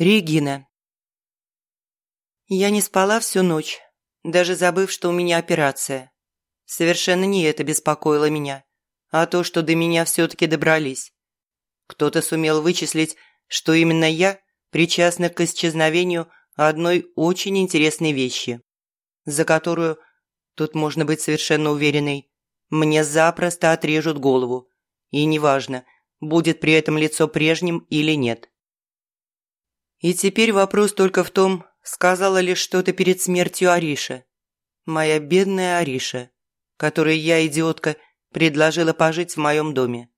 Регина. Я не спала всю ночь, даже забыв, что у меня операция. Совершенно не это беспокоило меня, а то, что до меня все-таки добрались. Кто-то сумел вычислить, что именно я причастна к исчезновению одной очень интересной вещи, за которую, тут можно быть совершенно уверенной, мне запросто отрежут голову, и неважно, будет при этом лицо прежним или нет. И теперь вопрос только в том, сказала ли что-то перед смертью Ариша. Моя бедная Ариша, которой я, идиотка, предложила пожить в моем доме.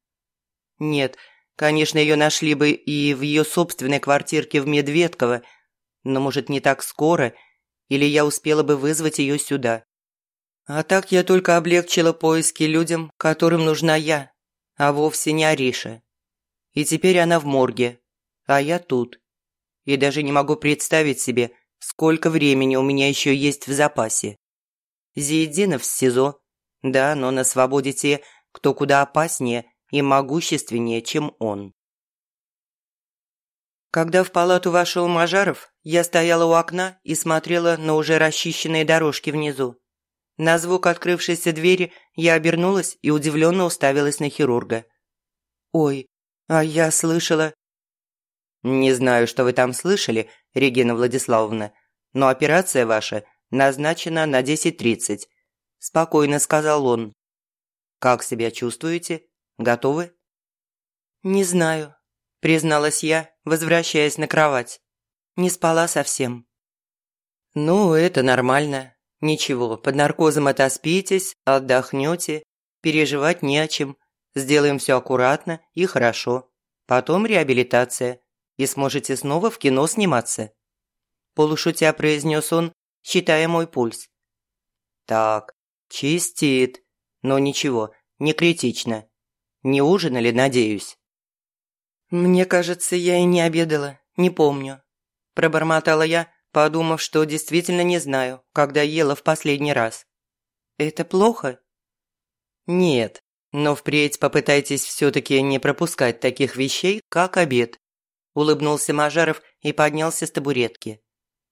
Нет, конечно, ее нашли бы и в ее собственной квартирке в Медведково, но, может, не так скоро, или я успела бы вызвать ее сюда. А так я только облегчила поиски людям, которым нужна я, а вовсе не Ариша. И теперь она в морге, а я тут и даже не могу представить себе, сколько времени у меня еще есть в запасе. Зиединов в СИЗО, да, но на свободе те, кто куда опаснее и могущественнее, чем он. Когда в палату вошел Мажаров, я стояла у окна и смотрела на уже расчищенные дорожки внизу. На звук открывшейся двери я обернулась и удивленно уставилась на хирурга. «Ой, а я слышала...» «Не знаю, что вы там слышали, Регина Владиславовна, но операция ваша назначена на 10.30», – спокойно сказал он. «Как себя чувствуете? Готовы?» «Не знаю», – призналась я, возвращаясь на кровать. Не спала совсем. «Ну, это нормально. Ничего, под наркозом отоспитесь, отдохнете, переживать не о чем. Сделаем все аккуратно и хорошо. Потом реабилитация и сможете снова в кино сниматься». Полушутя произнес он, считая мой пульс. «Так, чистит. Но ничего, не критично. Не ужинали, надеюсь?» «Мне кажется, я и не обедала, не помню», – пробормотала я, подумав, что действительно не знаю, когда ела в последний раз. «Это плохо?» «Нет, но впредь попытайтесь все-таки не пропускать таких вещей, как обед улыбнулся Мажаров и поднялся с табуретки.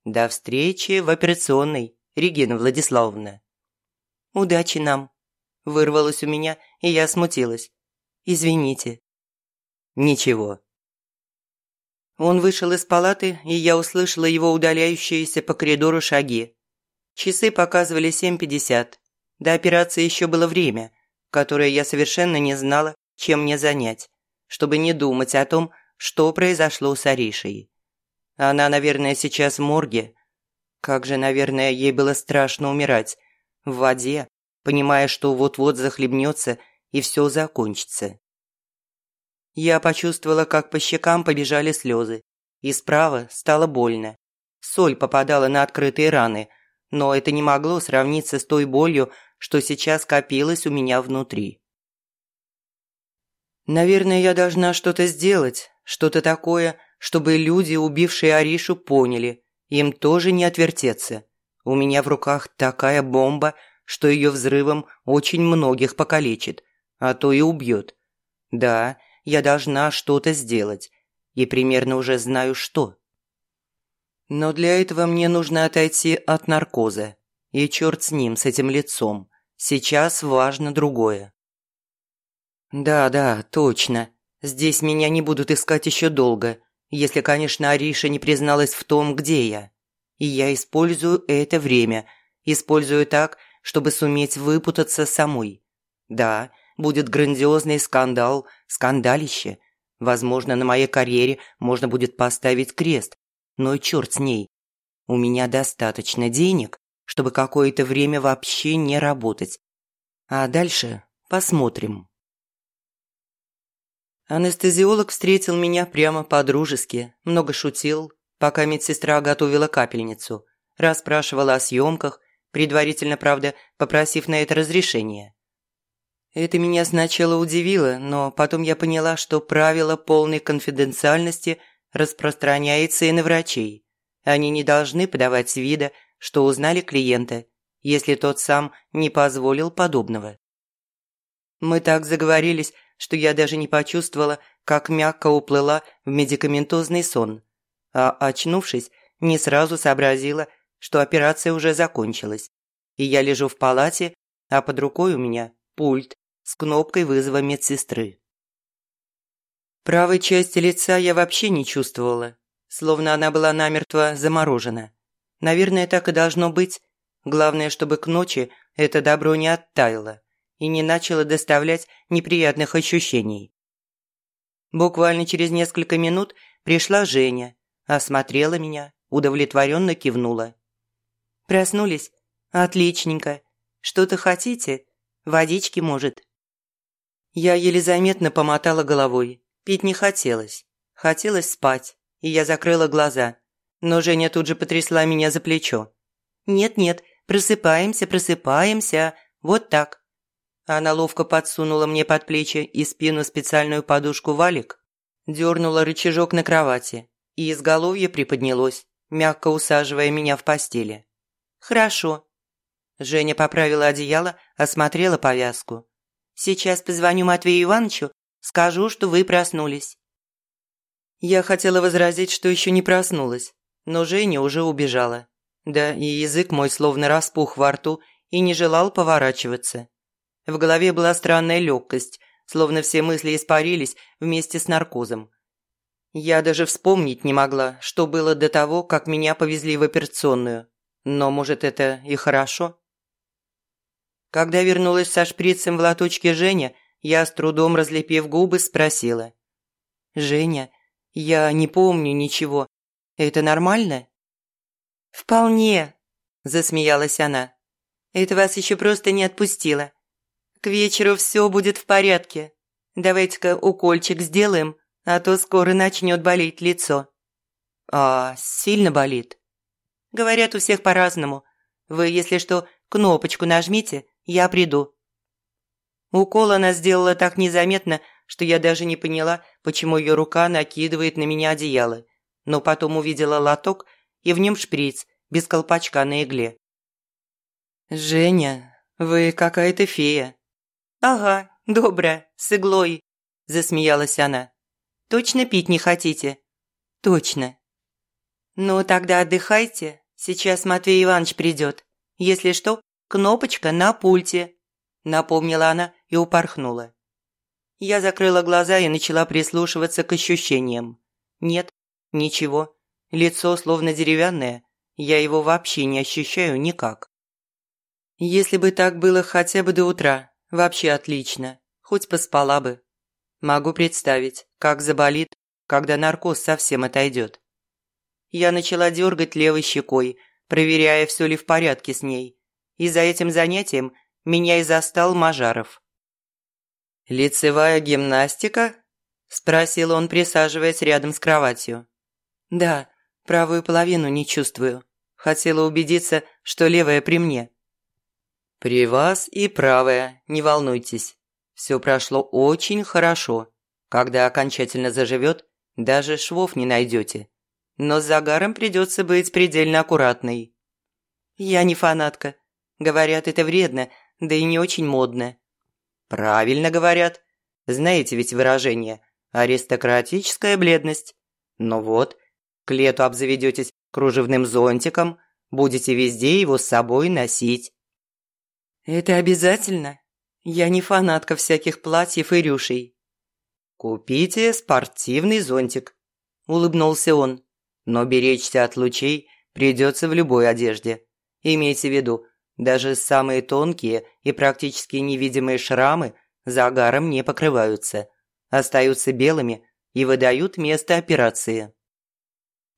До встречи в операционной, Регина Владиславовна. Удачи нам, вырвалось у меня, и я смутилась. Извините. Ничего. Он вышел из палаты, и я услышала его удаляющиеся по коридору шаги. Часы показывали 7.50. До операции еще было время, которое я совершенно не знала, чем мне занять, чтобы не думать о том, что произошло с Аришей. Она, наверное, сейчас в морге. Как же, наверное, ей было страшно умирать. В воде, понимая, что вот-вот захлебнется и все закончится. Я почувствовала, как по щекам побежали слезы. И справа стало больно. Соль попадала на открытые раны, но это не могло сравниться с той болью, что сейчас копилось у меня внутри. Наверное, я должна что-то сделать, что-то такое, чтобы люди, убившие Аришу, поняли. Им тоже не отвертеться. У меня в руках такая бомба, что ее взрывом очень многих покалечит, а то и убьет. Да, я должна что-то сделать. И примерно уже знаю, что. Но для этого мне нужно отойти от наркоза. И черт с ним, с этим лицом. Сейчас важно другое. Да, да, точно. Здесь меня не будут искать еще долго, если, конечно, Ариша не призналась в том, где я. И я использую это время, использую так, чтобы суметь выпутаться самой. Да, будет грандиозный скандал, скандалище. Возможно, на моей карьере можно будет поставить крест, но черт с ней. У меня достаточно денег, чтобы какое-то время вообще не работать. А дальше посмотрим. Анестезиолог встретил меня прямо по-дружески, много шутил, пока медсестра готовила капельницу, расспрашивала о съемках, предварительно, правда, попросив на это разрешение. Это меня сначала удивило, но потом я поняла, что правило полной конфиденциальности распространяется и на врачей. Они не должны подавать вида, что узнали клиента, если тот сам не позволил подобного. Мы так заговорились, что я даже не почувствовала, как мягко уплыла в медикаментозный сон. а очнувшись, не сразу сообразила, что операция уже закончилась. И я лежу в палате, а под рукой у меня пульт с кнопкой вызова медсестры. Правой части лица я вообще не чувствовала, словно она была намертво заморожена. Наверное, так и должно быть. Главное, чтобы к ночи это добро не оттаяло и не начало доставлять неприятных ощущений. Буквально через несколько минут пришла Женя, осмотрела меня, удовлетворенно кивнула. «Проснулись? Отличненько. Что-то хотите? Водички, может?» Я еле заметно помотала головой. Пить не хотелось. Хотелось спать, и я закрыла глаза. Но Женя тут же потрясла меня за плечо. «Нет-нет, просыпаемся, просыпаемся. Вот так». Она ловко подсунула мне под плечи и спину специальную подушку валик, дернула рычажок на кровати, и изголовье приподнялось, мягко усаживая меня в постели. «Хорошо». Женя поправила одеяло, осмотрела повязку. «Сейчас позвоню Матвею Ивановичу, скажу, что вы проснулись». Я хотела возразить, что еще не проснулась, но Женя уже убежала. Да и язык мой словно распух во рту и не желал поворачиваться. В голове была странная легкость, словно все мысли испарились вместе с наркозом. Я даже вспомнить не могла, что было до того, как меня повезли в операционную. Но, может, это и хорошо? Когда вернулась со шприцем в лоточке Женя, я с трудом разлепив губы спросила. «Женя, я не помню ничего. Это нормально?» «Вполне», – засмеялась она. «Это вас еще просто не отпустило. К вечеру все будет в порядке. Давайте-ка укольчик сделаем, а то скоро начнет болеть лицо». «А сильно болит?» «Говорят, у всех по-разному. Вы, если что, кнопочку нажмите, я приду». Укол она сделала так незаметно, что я даже не поняла, почему ее рука накидывает на меня одеяло. Но потом увидела лоток и в нем шприц, без колпачка на игле. «Женя, вы какая-то фея». «Ага, добрая, с иглой», – засмеялась она. «Точно пить не хотите?» «Точно». «Ну, тогда отдыхайте. Сейчас Матвей Иванович придет. Если что, кнопочка на пульте», – напомнила она и упорхнула. Я закрыла глаза и начала прислушиваться к ощущениям. Нет, ничего. Лицо словно деревянное, я его вообще не ощущаю никак. Если бы так было хотя бы до утра, вообще отлично, хоть поспала бы. Могу представить, как заболит, когда наркоз совсем отойдет. Я начала дергать левой щекой, проверяя, все ли в порядке с ней. И за этим занятием меня и застал Мажаров. «Лицевая гимнастика?» – спросил он, присаживаясь рядом с кроватью. «Да, правую половину не чувствую. Хотела убедиться, что левая при мне. При вас и правая, не волнуйтесь. Все прошло очень хорошо. Когда окончательно заживет, даже швов не найдете. Но с загаром придется быть предельно аккуратной. Я не фанатка. Говорят, это вредно, да и не очень модно. Правильно говорят. Знаете ведь выражение «аристократическая бледность». Но вот, к лету обзаведетесь кружевным зонтиком, будете везде его с собой носить». «Это обязательно? Я не фанатка всяких платьев и рюшей». «Купите спортивный зонтик», – улыбнулся он. «Но беречься от лучей придется в любой одежде. Имейте в виду, даже самые тонкие и практически невидимые шрамы загаром не покрываются, остаются белыми и выдают место операции».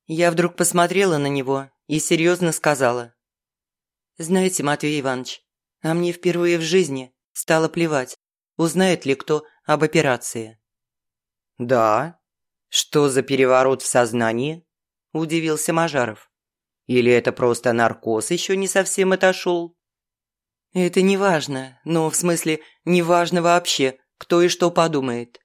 Я вдруг посмотрела на него и серьезно сказала. «Знаете, Матвей Иванович, а мне впервые в жизни стало плевать, узнает ли кто об операции». «Да? Что за переворот в сознании?» – удивился Мажаров. «Или это просто наркоз еще не совсем отошел?» «Это не важно, но в смысле не важно вообще, кто и что подумает.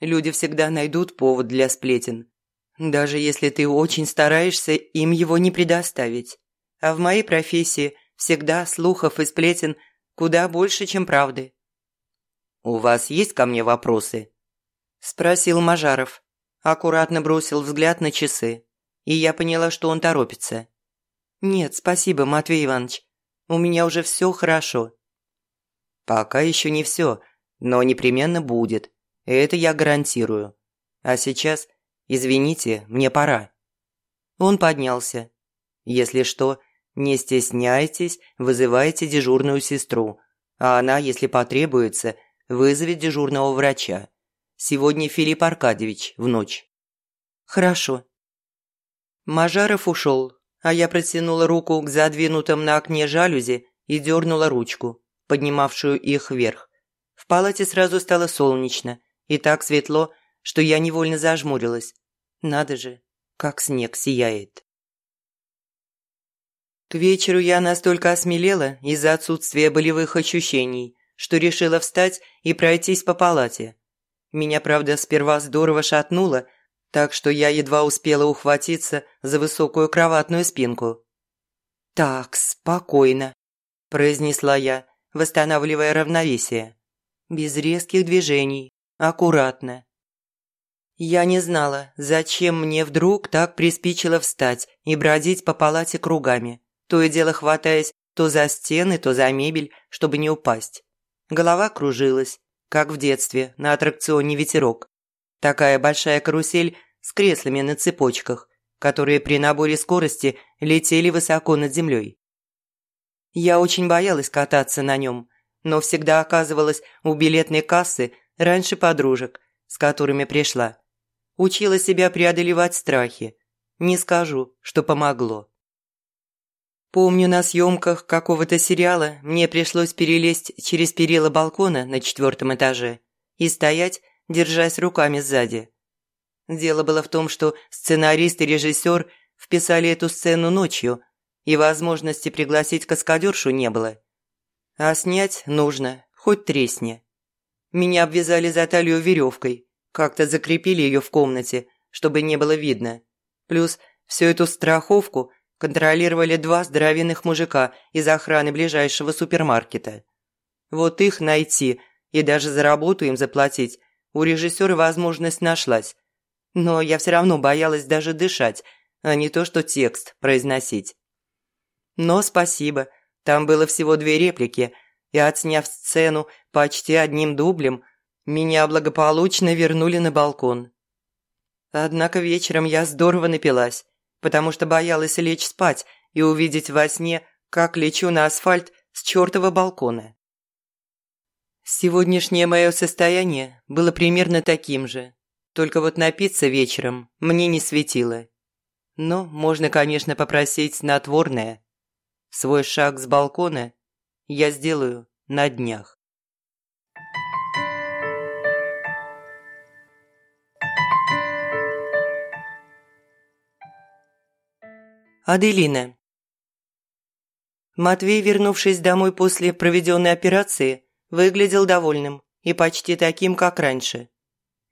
Люди всегда найдут повод для сплетен, даже если ты очень стараешься им его не предоставить. А в моей профессии всегда слухов и сплетен куда больше, чем правды. «У вас есть ко мне вопросы?» – спросил Мажаров. Аккуратно бросил взгляд на часы. и я поняла, что он торопится. «Нет, спасибо, Матвей Иванович. У меня уже все хорошо». «Пока еще не все, но непременно будет. Это я гарантирую. А сейчас, извините, мне пора». Он поднялся. «Если что, не стесняйтесь, вызывайте дежурную сестру, а она, если потребуется, вызовет дежурного врача. Сегодня Филипп Аркадьевич в ночь». «Хорошо». Мажаров ушел, а я протянула руку к задвинутым на окне жалюзи и дернула ручку, поднимавшую их вверх. В палате сразу стало солнечно и так светло, что я невольно зажмурилась. Надо же, как снег сияет. К вечеру я настолько осмелела из-за отсутствия болевых ощущений, что решила встать и пройтись по палате. Меня, правда, сперва здорово шатнуло, так что я едва успела ухватиться за высокую кроватную спинку. «Так, спокойно», – произнесла я, восстанавливая равновесие. «Без резких движений, аккуратно». Я не знала, зачем мне вдруг так приспичило встать и бродить по палате кругами то и дело хватаясь то за стены, то за мебель, чтобы не упасть. Голова кружилась, как в детстве на аттракционе «Ветерок». Такая большая карусель с креслами на цепочках, которые при наборе скорости летели высоко над землей. Я очень боялась кататься на нем, но всегда оказывалась у билетной кассы раньше подружек, с которыми пришла. Учила себя преодолевать страхи. Не скажу, что помогло. Помню, на съемках какого-то сериала мне пришлось перелезть через перила балкона на четвертом этаже и стоять, держась руками сзади. Дело было в том, что сценарист и режиссер вписали эту сцену ночью, и возможности пригласить каскадершу не было. А снять нужно, хоть тресни. Меня обвязали за талию веревкой, как-то закрепили ее в комнате, чтобы не было видно. Плюс всю эту страховку – контролировали два здоровенных мужика из охраны ближайшего супермаркета. Вот их найти и даже за работу им заплатить у режиссера возможность нашлась. Но я все равно боялась даже дышать, а не то что текст произносить. Но спасибо, там было всего две реплики, и отсняв сцену почти одним дублем, меня благополучно вернули на балкон. Однако вечером я здорово напилась потому что боялась лечь спать и увидеть во сне, как лечу на асфальт с чертова балкона. Сегодняшнее мое состояние было примерно таким же, только вот напиться вечером мне не светило. Но можно, конечно, попросить снотворное. Свой шаг с балкона я сделаю на днях. Аделина. Матвей, вернувшись домой после проведенной операции, выглядел довольным и почти таким, как раньше.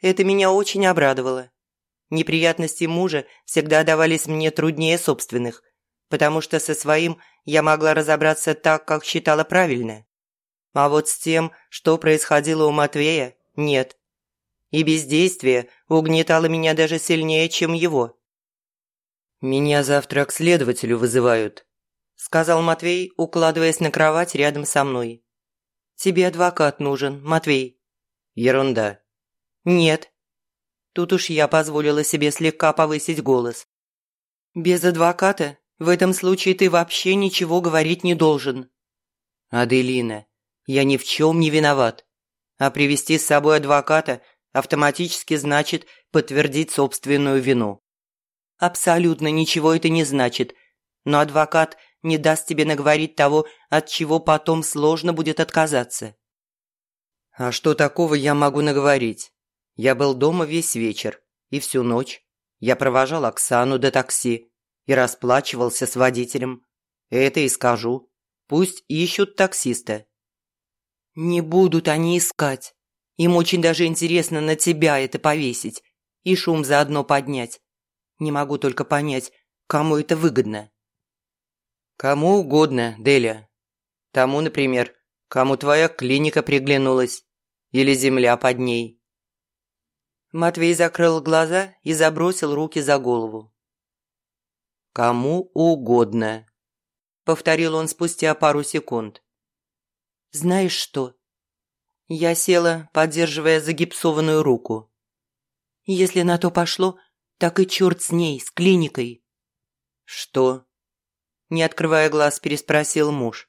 Это меня очень обрадовало. Неприятности мужа всегда давались мне труднее собственных, потому что со своим я могла разобраться так, как считала правильно. А вот с тем, что происходило у Матвея, нет. И бездействие угнетало меня даже сильнее, чем его. «Меня завтра к следователю вызывают», – сказал Матвей, укладываясь на кровать рядом со мной. «Тебе адвокат нужен, Матвей». «Ерунда». «Нет». Тут уж я позволила себе слегка повысить голос. «Без адвоката в этом случае ты вообще ничего говорить не должен». «Аделина, я ни в чем не виноват. А привести с собой адвоката автоматически значит подтвердить собственную вину. Абсолютно ничего это не значит. Но адвокат не даст тебе наговорить того, от чего потом сложно будет отказаться. А что такого я могу наговорить? Я был дома весь вечер и всю ночь. Я провожал Оксану до такси и расплачивался с водителем. Это и скажу. Пусть ищут таксиста. Не будут они искать. Им очень даже интересно на тебя это повесить и шум заодно поднять. Не могу только понять, кому это выгодно. Кому угодно, Деля. Тому, например, кому твоя клиника приглянулась. Или земля под ней. Матвей закрыл глаза и забросил руки за голову. «Кому угодно», – повторил он спустя пару секунд. «Знаешь что?» Я села, поддерживая загипсованную руку. «Если на то пошло, так и черт с ней, с клиникой». «Что?» Не открывая глаз, переспросил муж.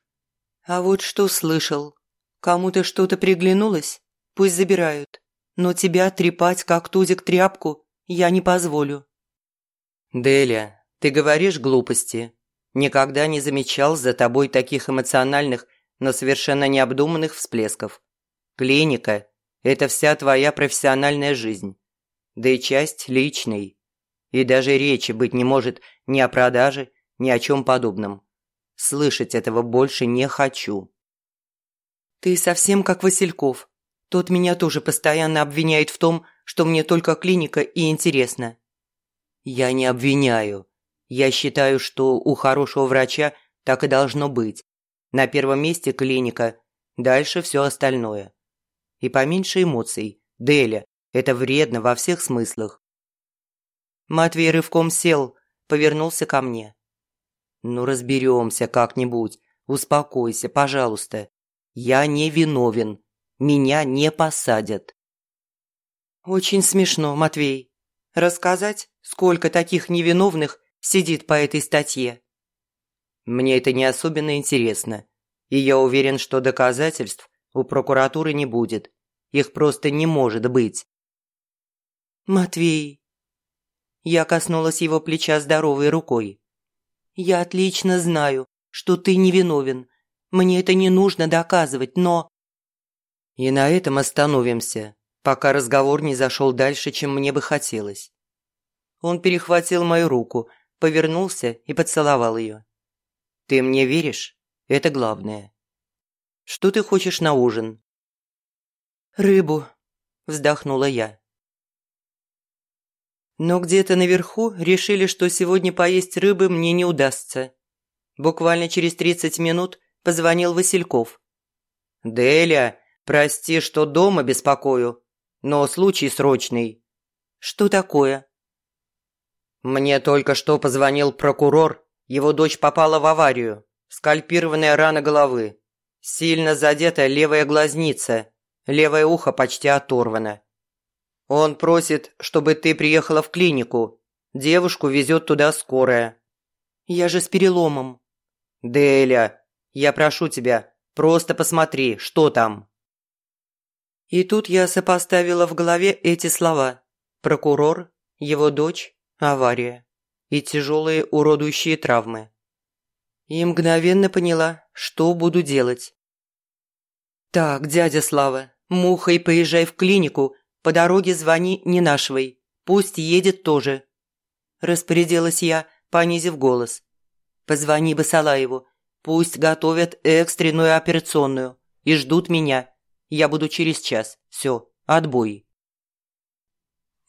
«А вот что слышал. Кому-то что-то приглянулось? Пусть забирают. Но тебя трепать, как тузик тряпку, я не позволю». «Деля, ты говоришь глупости. Никогда не замечал за тобой таких эмоциональных, но совершенно необдуманных всплесков. Клиника – это вся твоя профессиональная жизнь. Да и часть личной. И даже речи быть не может ни о продаже, ни о чем подобном. Слышать этого больше не хочу. Ты совсем как Васильков. Тот меня тоже постоянно обвиняет в том, что мне только клиника и интересно. Я не обвиняю. Я считаю, что у хорошего врача так и должно быть. На первом месте клиника, дальше все остальное. И поменьше эмоций. Деля, это вредно во всех смыслах. Матвей рывком сел, повернулся ко мне. «Ну, разберемся как-нибудь. Успокойся, пожалуйста. Я не виновен. Меня не посадят». «Очень смешно, Матвей. Рассказать, сколько таких невиновных сидит по этой статье?» «Мне это не особенно интересно. И я уверен, что доказательств у прокуратуры не будет. Их просто не может быть». «Матвей...» Я коснулась его плеча здоровой рукой. Я отлично знаю, что ты невиновен. Мне это не нужно доказывать, но...» И на этом остановимся, пока разговор не зашел дальше, чем мне бы хотелось. Он перехватил мою руку, повернулся и поцеловал ее. «Ты мне веришь? Это главное. Что ты хочешь на ужин?» «Рыбу», – вздохнула я. Но где-то наверху решили, что сегодня поесть рыбы мне не удастся. Буквально через 30 минут позвонил Васильков. «Деля, прости, что дома беспокою, но случай срочный». «Что такое?» «Мне только что позвонил прокурор. Его дочь попала в аварию. Скальпированная рана головы. Сильно задета левая глазница. Левое ухо почти оторвано. Он просит, чтобы ты приехала в клинику. Девушку везет туда скорая». «Я же с переломом». «Деля, я прошу тебя, просто посмотри, что там». И тут я сопоставила в голове эти слова. Прокурор, его дочь, авария и тяжелые уродующие травмы. И мгновенно поняла, что буду делать. «Так, дядя Слава, мухой поезжай в клинику по дороге звони Ненашевой. Пусть едет тоже». Распорядилась я, понизив голос. «Позвони Басалаеву. Пусть готовят экстренную операционную. И ждут меня. Я буду через час. Все, отбой».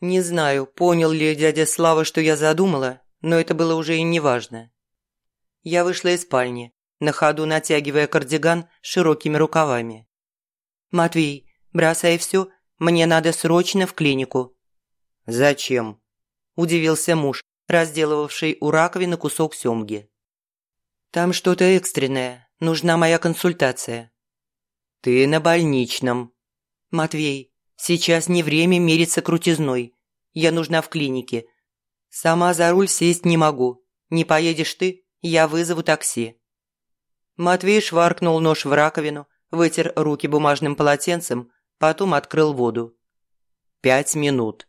Не знаю, понял ли дядя Слава, что я задумала, но это было уже и неважно. Я вышла из спальни, на ходу натягивая кардиган широкими рукавами. «Матвей, бросай все мне надо срочно в клинику». «Зачем?» – удивился муж, разделывавший у раковины кусок семги. «Там что-то экстренное. Нужна моя консультация». «Ты на больничном». «Матвей, сейчас не время мериться крутизной. Я нужна в клинике. Сама за руль сесть не могу. Не поедешь ты, я вызову такси». Матвей шваркнул нож в раковину, вытер руки бумажным полотенцем, потом открыл воду. Пять минут.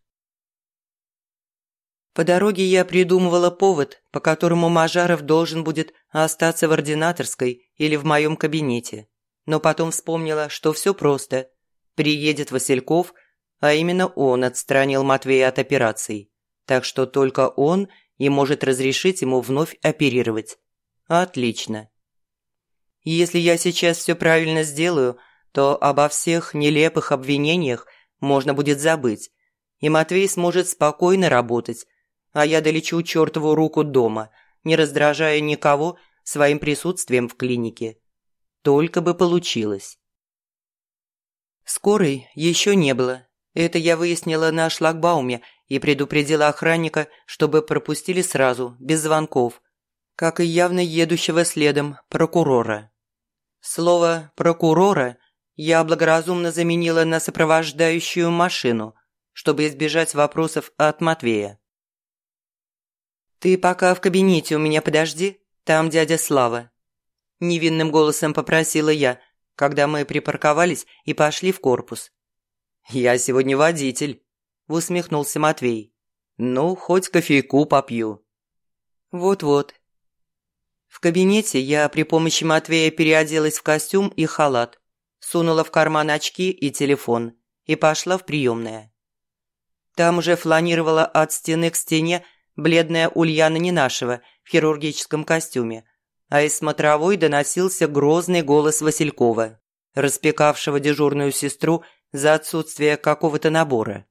По дороге я придумывала повод, по которому Мажаров должен будет остаться в ординаторской или в моем кабинете. Но потом вспомнила, что все просто. Приедет Васильков, а именно он отстранил Матвея от операций. Так что только он и может разрешить ему вновь оперировать. Отлично. Если я сейчас все правильно сделаю – то обо всех нелепых обвинениях можно будет забыть, и Матвей сможет спокойно работать, а я долечу чертову руку дома, не раздражая никого своим присутствием в клинике. Только бы получилось. Скорой еще не было. Это я выяснила на шлагбауме и предупредила охранника, чтобы пропустили сразу, без звонков, как и явно едущего следом прокурора. Слово «прокурора» я благоразумно заменила на сопровождающую машину, чтобы избежать вопросов от Матвея. «Ты пока в кабинете у меня подожди, там дядя Слава», – невинным голосом попросила я, когда мы припарковались и пошли в корпус. «Я сегодня водитель», – усмехнулся Матвей. «Ну, хоть кофейку попью». «Вот-вот». В кабинете я при помощи Матвея переоделась в костюм и халат, сунула в карман очки и телефон и пошла в приемное. Там уже фланировала от стены к стене бледная Ульяна Ненашева в хирургическом костюме, а из смотровой доносился грозный голос Василькова, распекавшего дежурную сестру за отсутствие какого-то набора.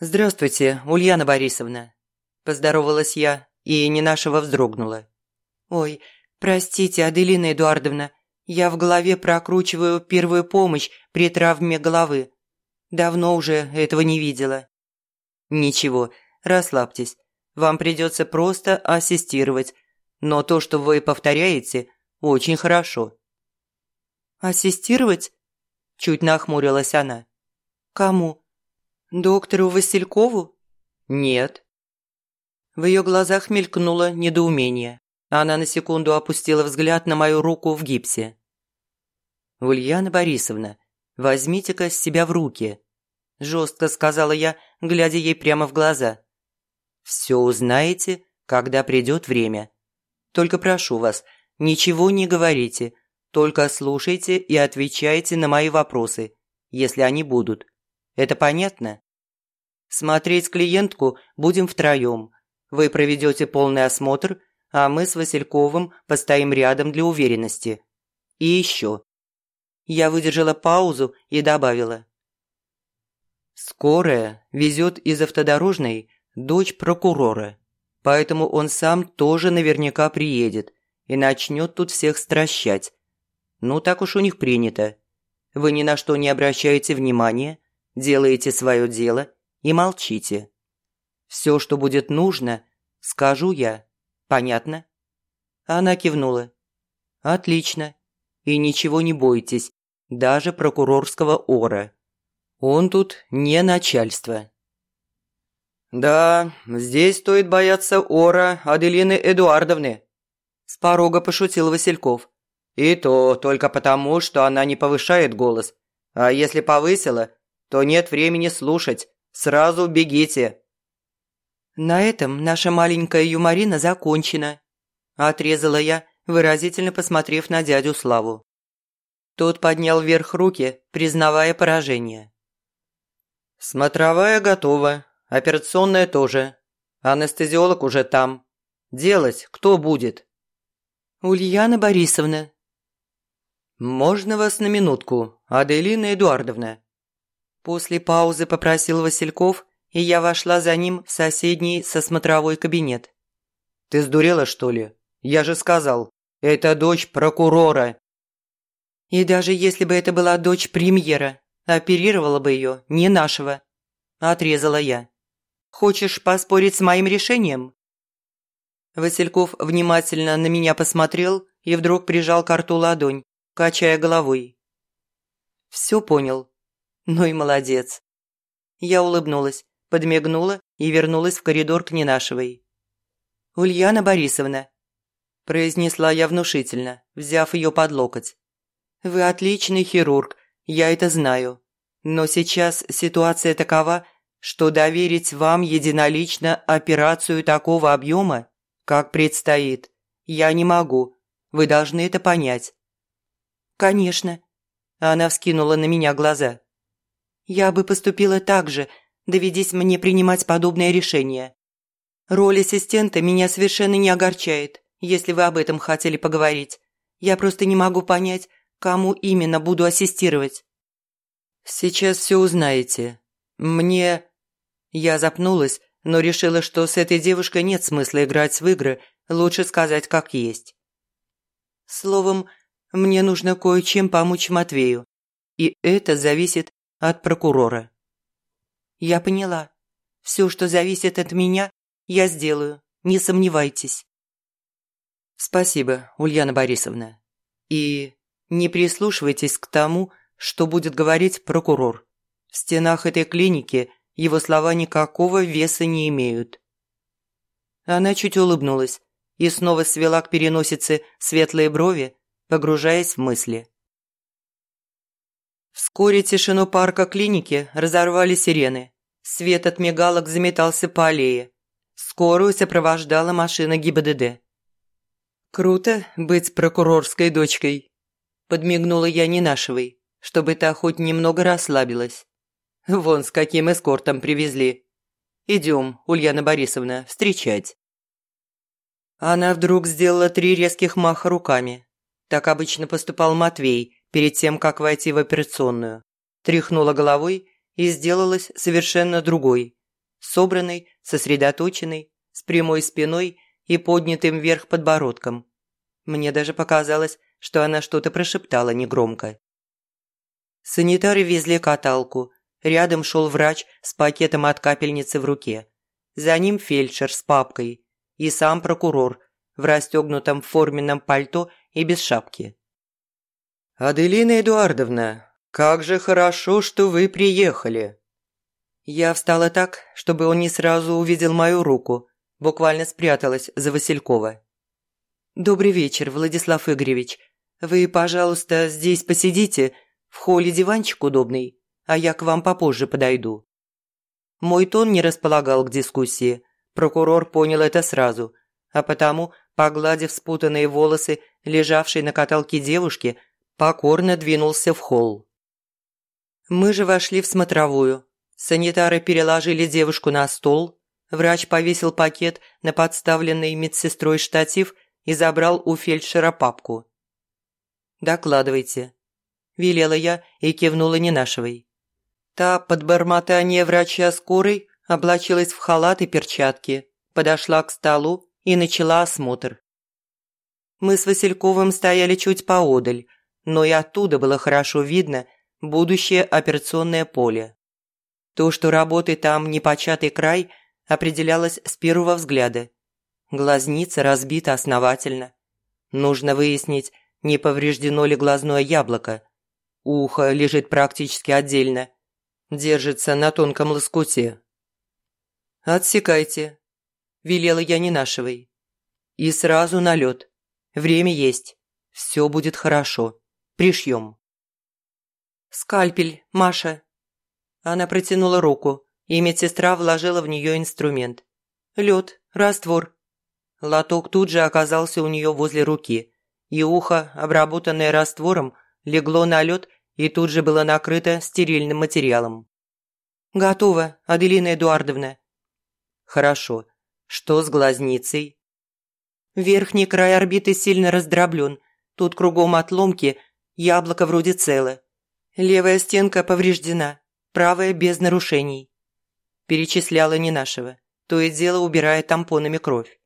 «Здравствуйте, Ульяна Борисовна», – поздоровалась я, и Ненашева вздрогнула. «Ой, простите, Аделина Эдуардовна, я в голове прокручиваю первую помощь при травме головы. Давно уже этого не видела. Ничего, расслабьтесь. Вам придется просто ассистировать. Но то, что вы повторяете, очень хорошо. Ассистировать? Чуть нахмурилась она. Кому? Доктору Василькову? Нет. В ее глазах мелькнуло недоумение. Она на секунду опустила взгляд на мою руку в гипсе. «Ульяна Борисовна, возьмите-ка себя в руки», – жестко сказала я, глядя ей прямо в глаза. «Все узнаете, когда придет время. Только прошу вас, ничего не говорите, только слушайте и отвечайте на мои вопросы, если они будут. Это понятно? Смотреть клиентку будем втроем. Вы проведете полный осмотр, а мы с Васильковым постоим рядом для уверенности. И еще. Я выдержала паузу и добавила. «Скорая везет из автодорожной дочь прокурора, поэтому он сам тоже наверняка приедет и начнет тут всех стращать. Ну, так уж у них принято. Вы ни на что не обращаете внимания, делаете свое дело и молчите. Все, что будет нужно, скажу я. Понятно?» Она кивнула. «Отлично. И ничего не бойтесь, даже прокурорского ора. Он тут не начальство. «Да, здесь стоит бояться ора Аделины Эдуардовны», – с порога пошутил Васильков. «И то только потому, что она не повышает голос. А если повысила, то нет времени слушать. Сразу бегите». «На этом наша маленькая юморина закончена», – отрезала я, выразительно посмотрев на дядю Славу. Тот поднял вверх руки, признавая поражение. «Смотровая готова, операционная тоже. Анестезиолог уже там. Делать кто будет?» «Ульяна Борисовна». «Можно вас на минутку, Аделина Эдуардовна?» После паузы попросил Васильков, и я вошла за ним в соседний со смотровой кабинет. «Ты сдурела, что ли? Я же сказал, это дочь прокурора, и даже если бы это была дочь премьера, оперировала бы ее не нашего. Отрезала я. Хочешь поспорить с моим решением? Васильков внимательно на меня посмотрел и вдруг прижал к рту ладонь, качая головой. Все понял. Ну и молодец. Я улыбнулась, подмигнула и вернулась в коридор к Ненашевой. «Ульяна Борисовна», – произнесла я внушительно, взяв ее под локоть. Вы отличный хирург, я это знаю. Но сейчас ситуация такова, что доверить вам единолично операцию такого объема, как предстоит, я не могу. Вы должны это понять». «Конечно». Она вскинула на меня глаза. «Я бы поступила так же, доведись мне принимать подобное решение. Роль ассистента меня совершенно не огорчает, если вы об этом хотели поговорить. Я просто не могу понять, Кому именно буду ассистировать? Сейчас все узнаете. Мне... Я запнулась, но решила, что с этой девушкой нет смысла играть в игры, лучше сказать как есть. Словом, мне нужно кое-чем помочь Матвею, и это зависит от прокурора. Я поняла. Все, что зависит от меня, я сделаю, не сомневайтесь». «Спасибо, Ульяна Борисовна. И не прислушивайтесь к тому, что будет говорить прокурор. В стенах этой клиники его слова никакого веса не имеют». Она чуть улыбнулась и снова свела к переносице светлые брови, погружаясь в мысли. Вскоре тишину парка клиники разорвали сирены. Свет от мигалок заметался по аллее. Скорую сопровождала машина ГИБДД. «Круто быть прокурорской дочкой», – подмигнула я Нинашевой, чтобы та хоть немного расслабилась. «Вон с каким эскортом привезли. Идем, Ульяна Борисовна, встречать». Она вдруг сделала три резких маха руками. Так обычно поступал Матвей перед тем, как войти в операционную. Тряхнула головой и сделалась совершенно другой. Собранной, сосредоточенной, с прямой спиной и поднятым вверх подбородком. Мне даже показалось, что она что-то прошептала негромко. Санитары везли каталку. Рядом шел врач с пакетом от капельницы в руке. За ним фельдшер с папкой и сам прокурор в расстегнутом форменном пальто и без шапки. «Аделина Эдуардовна, как же хорошо, что вы приехали!» Я встала так, чтобы он не сразу увидел мою руку, буквально спряталась за Василькова. «Добрый вечер, Владислав Игоревич. Вы, пожалуйста, здесь посидите, в холле диванчик удобный, а я к вам попозже подойду». Мой тон не располагал к дискуссии, Прокурор понял это сразу, а потому, погладив спутанные волосы, лежавшей на каталке девушки, покорно двинулся в холл. Мы же вошли в смотровую. Санитары переложили девушку на стол, врач повесил пакет на подставленный медсестрой штатив и забрал у фельдшера папку. «Докладывайте», – велела я и кивнула Ненашевой. Та под бормотание врача скорой облачилась в халат и перчатки, подошла к столу и начала осмотр. Мы с Васильковым стояли чуть поодаль, но и оттуда было хорошо видно будущее операционное поле. То, что работы там непочатый край, определялось с первого взгляда. Глазница разбита основательно. Нужно выяснить, не повреждено ли глазное яблоко. Ухо лежит практически отдельно. Держится на тонком лоскуте, «Отсекайте», – велела я Ненашевой. «И сразу на лед. Время есть. Все будет хорошо. Пришьем». «Скальпель, Маша». Она протянула руку, и медсестра вложила в нее инструмент. Лед, раствор». Лоток тут же оказался у нее возле руки, и ухо, обработанное раствором, легло на лед и тут же было накрыто стерильным материалом. «Готово, Аделина Эдуардовна. Хорошо. Что с глазницей? Верхний край орбиты сильно раздроблен. Тут кругом отломки, яблоко вроде целое. Левая стенка повреждена, правая без нарушений. Перечисляла не нашего, то и дело убирая тампонами кровь.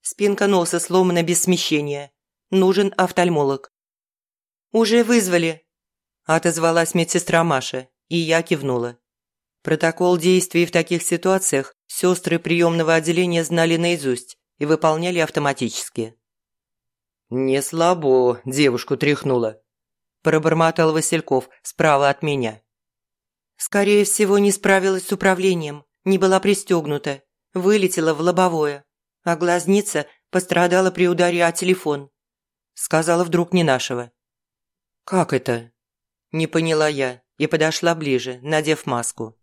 Спинка носа сломана без смещения. Нужен офтальмолог. «Уже вызвали», – отозвалась медсестра Маша, и я кивнула. Протокол действий в таких ситуациях сестры приемного отделения знали наизусть и выполняли автоматически. «Не слабо девушку тряхнула», – пробормотал Васильков справа от меня. «Скорее всего, не справилась с управлением, не была пристегнута, вылетела в лобовое, а глазница пострадала при ударе о телефон», – сказала вдруг не нашего. «Как это?» – не поняла я и подошла ближе, надев маску.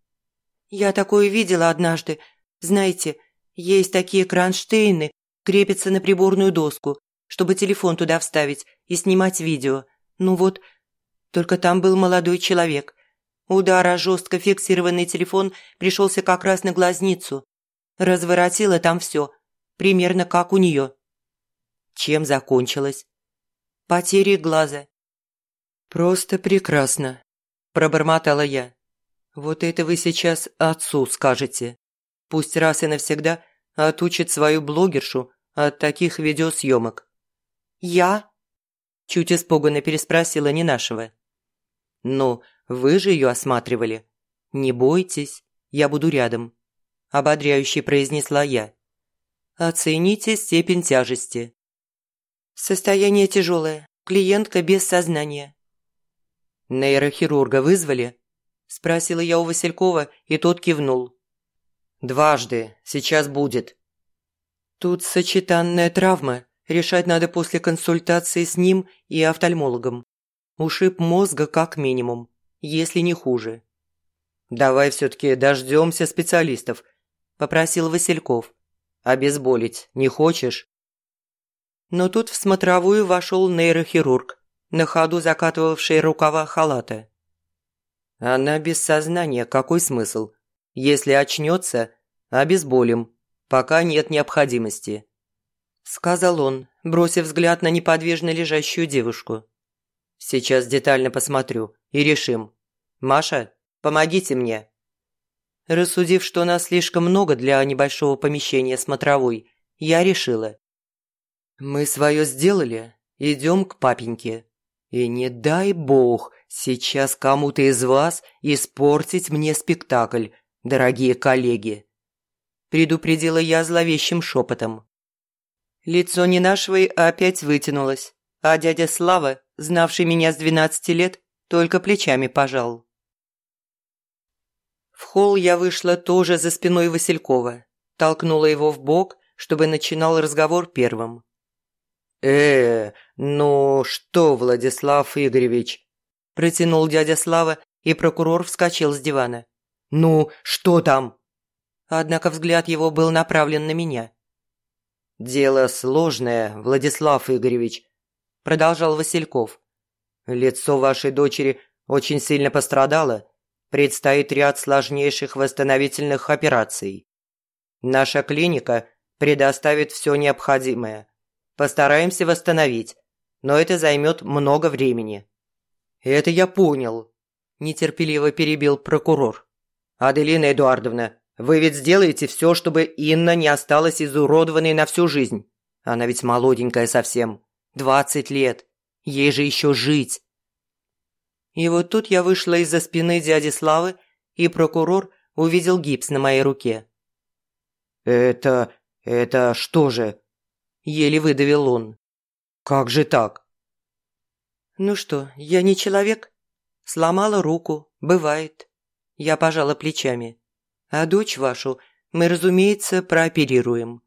Я такое видела однажды. Знаете, есть такие кронштейны, крепятся на приборную доску, чтобы телефон туда вставить и снимать видео. Ну вот, только там был молодой человек. Удар о жестко фиксированный телефон пришелся как раз на глазницу. Разворотило там все, примерно как у нее. Чем закончилось? Потери глаза. «Просто прекрасно», – пробормотала я. Вот это вы сейчас отцу скажете. Пусть раз и навсегда отучит свою блогершу от таких видеосъемок. «Я?» – чуть испуганно переспросила не нашего. «Ну, вы же ее осматривали. Не бойтесь, я буду рядом. ободряюще произнесла я. Оцените степень тяжести. Состояние тяжелое. Клиентка без сознания. Нейрохирурга вызвали? Спросила я у Василькова, и тот кивнул. Дважды. Сейчас будет. Тут сочетанная травма. Решать надо после консультации с ним и офтальмологом. Ушиб мозга как минимум, если не хуже. «Давай все-таки дождемся специалистов», – попросил Васильков. «Обезболить не хочешь?» Но тут в смотровую вошел нейрохирург, на ходу закатывавший рукава халата. «Она без сознания, какой смысл? Если очнется, обезболим, пока нет необходимости», – сказал он, бросив взгляд на неподвижно лежащую девушку. «Сейчас детально посмотрю и решим. Маша, помогите мне». Рассудив, что нас слишком много для небольшого помещения смотровой, я решила. «Мы свое сделали, идем к папеньке. И не дай бог сейчас кому-то из вас испортить мне спектакль, дорогие коллеги», предупредила я зловещим шепотом. Лицо Нинашевой опять вытянулось, а дядя Слава, знавший меня с двенадцати лет, только плечами пожал. В холл я вышла тоже за спиной Василькова, толкнула его в бок, чтобы начинал разговор первым. «Э, ну что, Владислав Игоревич?» – протянул дядя Слава, и прокурор вскочил с дивана. «Ну, что там?» Однако взгляд его был направлен на меня. «Дело сложное, Владислав Игоревич», – продолжал Васильков. «Лицо вашей дочери очень сильно пострадало, предстоит ряд сложнейших восстановительных операций. Наша клиника предоставит все необходимое. Постараемся восстановить, но это займет много времени». «Это я понял», – нетерпеливо перебил прокурор. «Аделина Эдуардовна, вы ведь сделаете все, чтобы Инна не осталась изуродованной на всю жизнь. Она ведь молоденькая совсем, двадцать лет, ей же еще жить». И вот тут я вышла из-за спины дяди Славы, и прокурор увидел гипс на моей руке. «Это... это что же?» – еле выдавил он. «Как же так?» «Ну что, я не человек? Сломала руку, бывает». Я пожала плечами. «А дочь вашу мы, разумеется, прооперируем.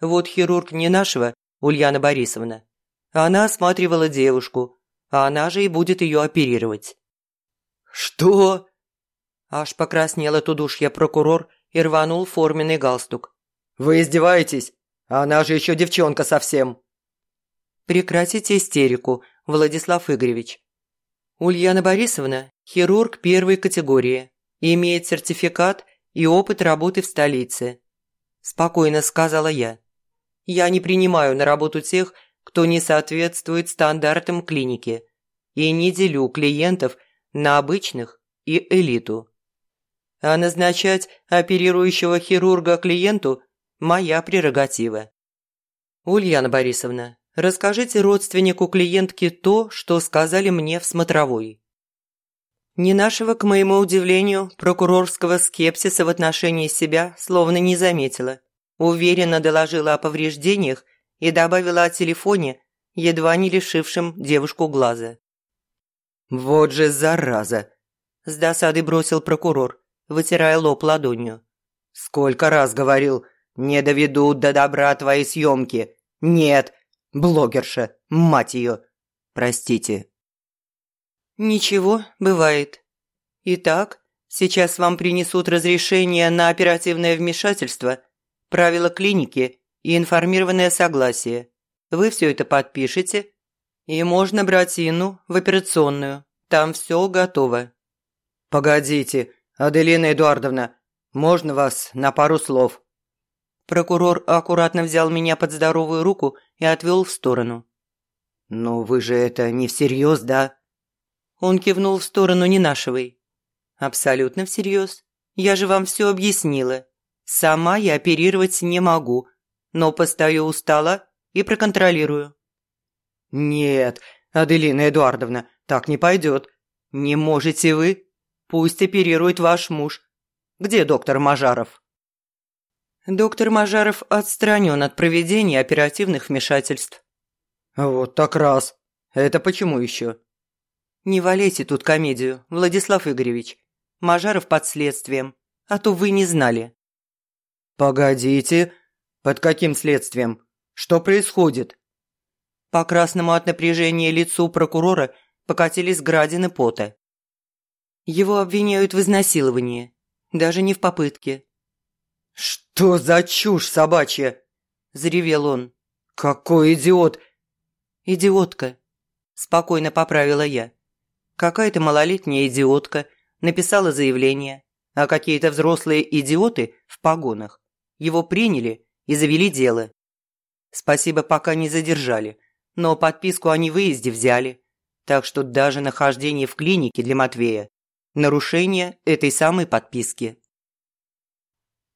Вот хирург не нашего, Ульяна Борисовна. Она осматривала девушку, а она же и будет ее оперировать». «Что?» Аж покраснела тудушья прокурор и рванул форменный галстук. «Вы издеваетесь? Она же еще девчонка совсем!» «Прекратите истерику, Владислав Игоревич. Ульяна Борисовна – хирург первой категории, имеет сертификат и опыт работы в столице», – спокойно сказала я. «Я не принимаю на работу тех, кто не соответствует стандартам клиники, и не делю клиентов на обычных и элиту. А назначать оперирующего хирурга клиенту – моя прерогатива. Ульяна Борисовна, расскажите родственнику клиентки то, что сказали мне в смотровой. Не нашего, к моему удивлению, прокурорского скепсиса в отношении себя словно не заметила. Уверенно доложила о повреждениях и добавила о телефоне, едва не лишившем девушку глаза. «Вот же зараза!» – с досады бросил прокурор, вытирая лоб ладонью. «Сколько раз говорил, не доведут до добра твои съемки. Нет, блогерша, мать ее. Простите». «Ничего, бывает. Итак, сейчас вам принесут разрешение на оперативное вмешательство, правила клиники и информированное согласие. Вы все это подпишете, и можно брать Инну в операционную. Там все готово». «Погодите, Аделина Эдуардовна, можно вас на пару слов?» Прокурор аккуратно взял меня под здоровую руку и отвел в сторону. «Ну вы же это не всерьез, да?» Он кивнул в сторону Ненашевой. «Абсолютно всерьез. Я же вам все объяснила. Сама я оперировать не могу, но постою у стола и проконтролирую». «Нет, Аделина Эдуардовна, так не пойдет. Не можете вы? Пусть оперирует ваш муж. Где доктор Мажаров?» Доктор Мажаров отстранен от проведения оперативных вмешательств. Вот так раз. Это почему еще? Не валяйте тут комедию, Владислав Игоревич. Мажаров под следствием, а то вы не знали. Погодите, под каким следствием? Что происходит? По красному от напряжения лицу прокурора покатились градины пота. Его обвиняют в изнасиловании, даже не в попытке. «Что за чушь собачья?» – заревел он. «Какой идиот!» «Идиотка», – спокойно поправила я. «Какая-то малолетняя идиотка написала заявление, а какие-то взрослые идиоты в погонах его приняли и завели дело. Спасибо, пока не задержали, но подписку о невыезде взяли, так что даже нахождение в клинике для Матвея – нарушение этой самой подписки».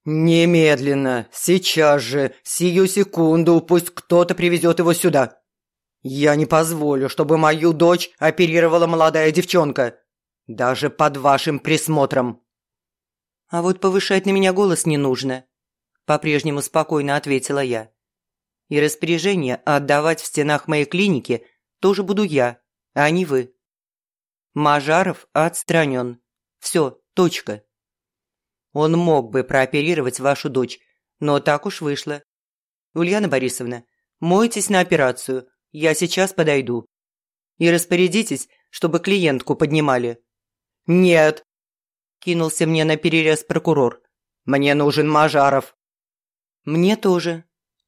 «Немедленно, сейчас же, сию секунду, пусть кто-то привезет его сюда. Я не позволю, чтобы мою дочь оперировала молодая девчонка, даже под вашим присмотром». «А вот повышать на меня голос не нужно», – по-прежнему спокойно ответила я. «И распоряжение отдавать в стенах моей клиники тоже буду я, а не вы. Мажаров отстранен. Все, точка». Он мог бы прооперировать вашу дочь, но так уж вышло. Ульяна Борисовна, мойтесь на операцию, я сейчас подойду. И распорядитесь, чтобы клиентку поднимали». «Нет!» – кинулся мне на перерез прокурор. «Мне нужен Мажаров». «Мне тоже.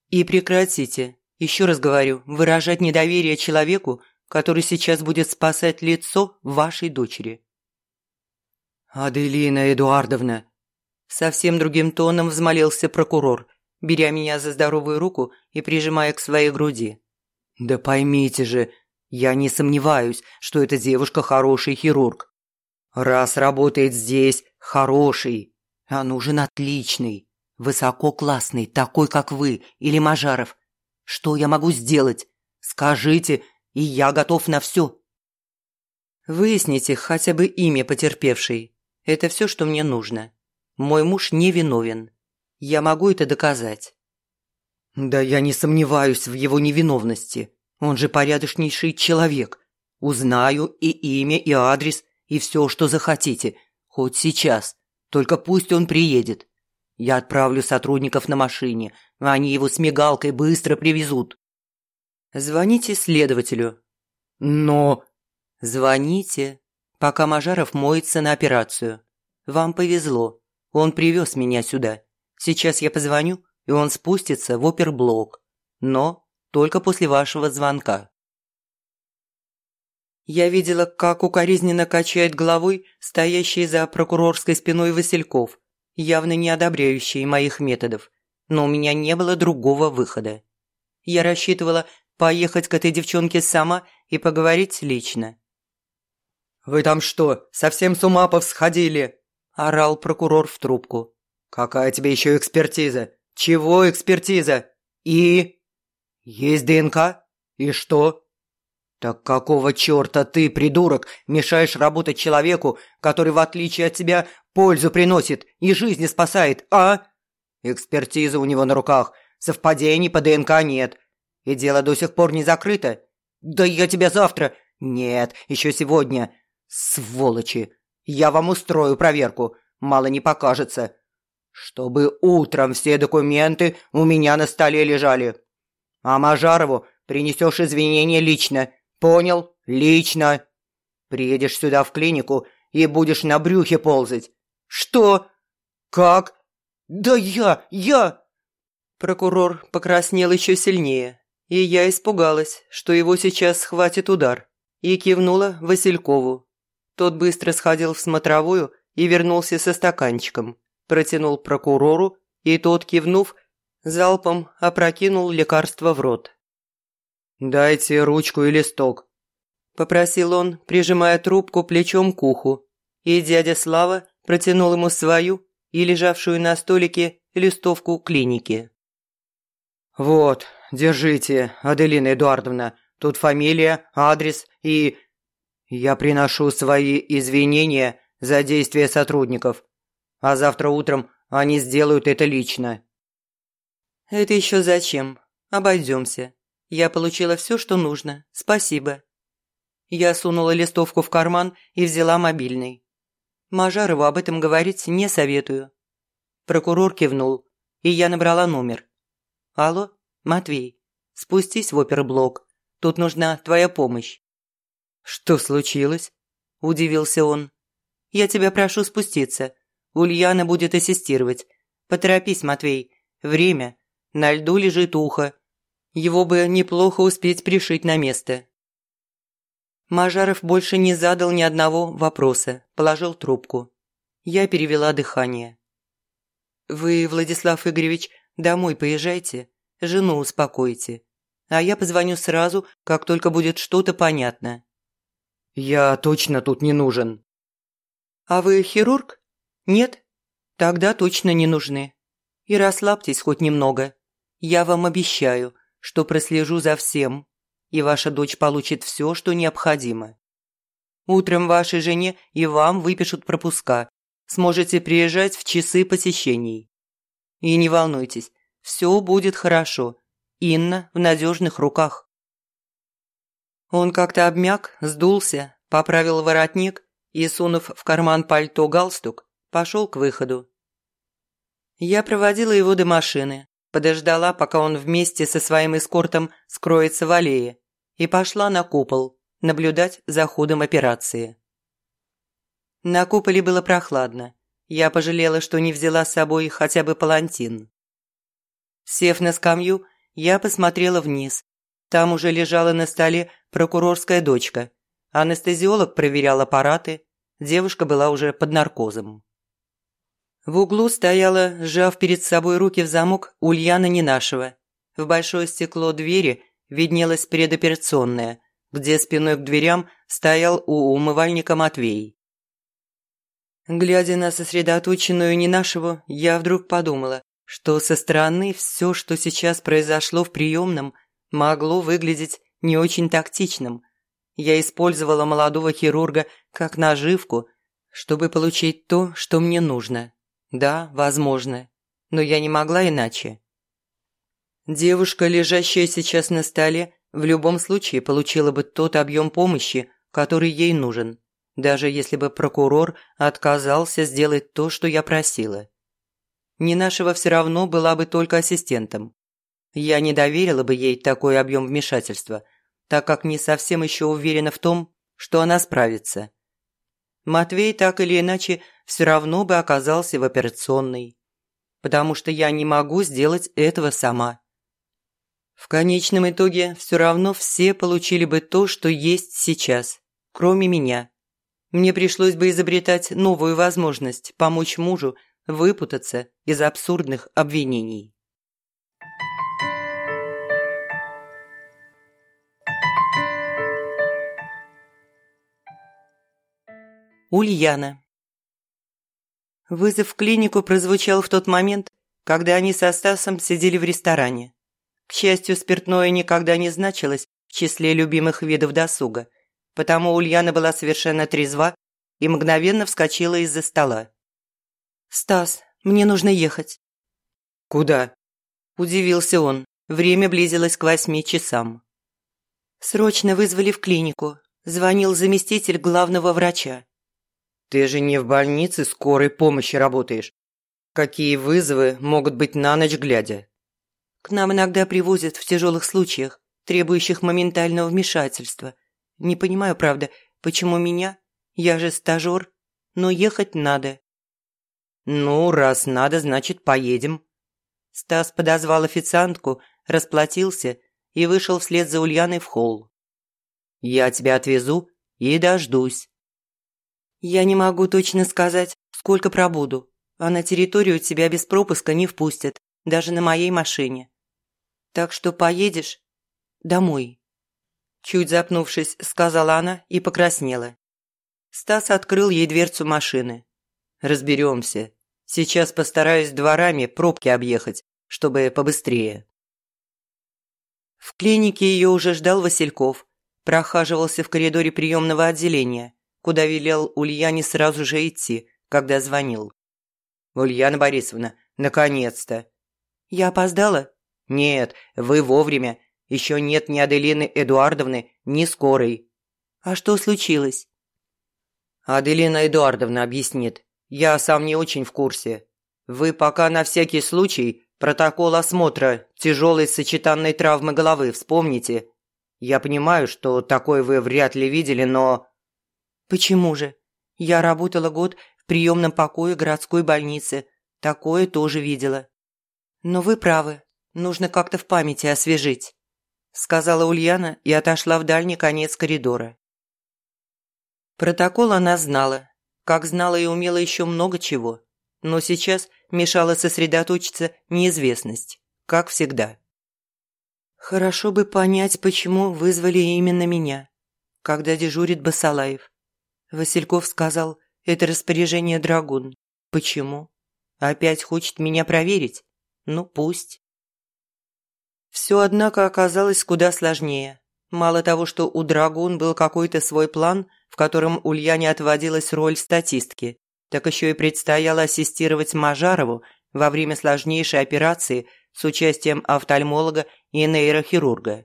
И прекратите, еще раз говорю, выражать недоверие человеку, который сейчас будет спасать лицо вашей дочери». «Аделина Эдуардовна, Совсем другим тоном взмолился прокурор, беря меня за здоровую руку и прижимая к своей груди. «Да поймите же, я не сомневаюсь, что эта девушка хороший хирург. Раз работает здесь, хороший, а нужен отличный, высококлассный, такой, как вы или Мажаров. Что я могу сделать? Скажите, и я готов на все». «Выясните хотя бы имя потерпевшей. Это все, что мне нужно». Мой муж не виновен. Я могу это доказать». «Да я не сомневаюсь в его невиновности. Он же порядочнейший человек. Узнаю и имя, и адрес, и все, что захотите. Хоть сейчас. Только пусть он приедет. Я отправлю сотрудников на машине, а они его с мигалкой быстро привезут». «Звоните следователю». «Но...» «Звоните, пока Мажаров моется на операцию. Вам повезло. Он привез меня сюда. Сейчас я позвоню, и он спустится в оперблок. Но только после вашего звонка». Я видела, как укоризненно качает головой стоящий за прокурорской спиной Васильков, явно не одобряющий моих методов. Но у меня не было другого выхода. Я рассчитывала поехать к этой девчонке сама и поговорить лично. «Вы там что, совсем с ума повсходили?» Орал прокурор в трубку. «Какая тебе еще экспертиза? Чего экспертиза? И...» «Есть ДНК? И что?» «Так какого черта ты, придурок, мешаешь работать человеку, который, в отличие от тебя, пользу приносит и жизни спасает, а?» «Экспертиза у него на руках, совпадений по ДНК нет. И дело до сих пор не закрыто. Да я тебя завтра...» «Нет, еще сегодня. Сволочи!» Я вам устрою проверку, мало не покажется. Чтобы утром все документы у меня на столе лежали. А Мажарову принесешь извинения лично. Понял? Лично. Приедешь сюда в клинику и будешь на брюхе ползать. Что? Как? Да я, я... Прокурор покраснел еще сильнее, и я испугалась, что его сейчас схватит удар, и кивнула Василькову, тот быстро сходил в смотровую и вернулся со стаканчиком, протянул прокурору, и тот, кивнув, залпом опрокинул лекарство в рот. «Дайте ручку и листок», – попросил он, прижимая трубку плечом к уху, и дядя Слава протянул ему свою и лежавшую на столике листовку клиники. «Вот, держите, Аделина Эдуардовна, тут фамилия, адрес и я приношу свои извинения за действия сотрудников, а завтра утром они сделают это лично. «Это еще зачем? Обойдемся. Я получила все, что нужно. Спасибо». Я сунула листовку в карман и взяла мобильный. Мажарову об этом говорить не советую. Прокурор кивнул, и я набрала номер. «Алло, Матвей, спустись в оперблок. Тут нужна твоя помощь». «Что случилось?» – удивился он. «Я тебя прошу спуститься. Ульяна будет ассистировать. Поторопись, Матвей. Время. На льду лежит ухо. Его бы неплохо успеть пришить на место». Мажаров больше не задал ни одного вопроса, положил трубку. Я перевела дыхание. «Вы, Владислав Игоревич, домой поезжайте, жену успокойте, а я позвоню сразу, как только будет что-то понятно». «Я точно тут не нужен». «А вы хирург? Нет? Тогда точно не нужны. И расслабьтесь хоть немного. Я вам обещаю, что прослежу за всем, и ваша дочь получит все, что необходимо. Утром вашей жене и вам выпишут пропуска. Сможете приезжать в часы посещений. И не волнуйтесь, все будет хорошо. Инна в надежных руках. Он как-то обмяк, сдулся, поправил воротник и, сунув в карман пальто галстук, пошел к выходу. Я проводила его до машины, подождала, пока он вместе со своим эскортом скроется в аллее, и пошла на купол наблюдать за ходом операции. На куполе было прохладно. Я пожалела, что не взяла с собой хотя бы палантин. Сев на скамью, я посмотрела вниз. Там уже лежала на столе прокурорская дочка. Анестезиолог проверял аппараты. Девушка была уже под наркозом. В углу стояла, сжав перед собой руки в замок, Ульяна Ненашева. В большое стекло двери виднелась предоперационная, где спиной к дверям стоял у умывальника Матвей. Глядя на сосредоточенную Ненашеву, я вдруг подумала, что со стороны все, что сейчас произошло в приемном, могло выглядеть не очень тактичным. Я использовала молодого хирурга как наживку, чтобы получить то, что мне нужно. Да, возможно. Но я не могла иначе. Девушка, лежащая сейчас на столе, в любом случае получила бы тот объем помощи, который ей нужен, даже если бы прокурор отказался сделать то, что я просила. Не нашего все равно была бы только ассистентом. Я не доверила бы ей такой объем вмешательства, так как не совсем еще уверена в том, что она справится. Матвей так или иначе все равно бы оказался в операционной. Потому что я не могу сделать этого сама. В конечном итоге все равно все получили бы то, что есть сейчас, кроме меня. Мне пришлось бы изобретать новую возможность помочь мужу выпутаться из абсурдных обвинений. Ульяна Вызов в клинику прозвучал в тот момент, когда они со Стасом сидели в ресторане. К счастью, спиртное никогда не значилось в числе любимых видов досуга, потому Ульяна была совершенно трезва и мгновенно вскочила из-за стола. «Стас, мне нужно ехать». «Куда?» – удивился он. Время близилось к восьми часам. «Срочно вызвали в клинику», – звонил заместитель главного врача. Ты же не в больнице скорой помощи работаешь. Какие вызовы могут быть на ночь глядя? К нам иногда привозят в тяжелых случаях, требующих моментального вмешательства. Не понимаю, правда, почему меня? Я же стажер, но ехать надо. Ну, раз надо, значит, поедем. Стас подозвал официантку, расплатился и вышел вслед за Ульяной в холл. Я тебя отвезу и дождусь. «Я не могу точно сказать, сколько пробуду, а на территорию тебя без пропуска не впустят, даже на моей машине. Так что поедешь домой». Чуть запнувшись, сказала она и покраснела. Стас открыл ей дверцу машины. «Разберемся. Сейчас постараюсь дворами пробки объехать, чтобы побыстрее». В клинике ее уже ждал Васильков. Прохаживался в коридоре приемного отделения куда велел Ульяне сразу же идти, когда звонил. «Ульяна Борисовна, наконец-то!» «Я опоздала?» «Нет, вы вовремя. Еще нет ни Аделины Эдуардовны, ни скорой». «А что случилось?» «Аделина Эдуардовна объяснит. Я сам не очень в курсе. Вы пока на всякий случай протокол осмотра тяжелой сочетанной травмы головы вспомните. Я понимаю, что такое вы вряд ли видели, но...» «Почему же? Я работала год в приемном покое городской больницы. Такое тоже видела. Но вы правы, нужно как-то в памяти освежить», сказала Ульяна и отошла в дальний конец коридора. Протокол она знала, как знала и умела еще много чего, но сейчас мешала сосредоточиться неизвестность, как всегда. Хорошо бы понять, почему вызвали именно меня, когда дежурит Басалаев. Васильков сказал, это распоряжение Драгун. Почему? Опять хочет меня проверить? Ну, пусть. Все, однако, оказалось куда сложнее. Мало того, что у Драгун был какой-то свой план, в котором Ульяне отводилась роль статистки, так еще и предстояло ассистировать Мажарову во время сложнейшей операции с участием офтальмолога и нейрохирурга.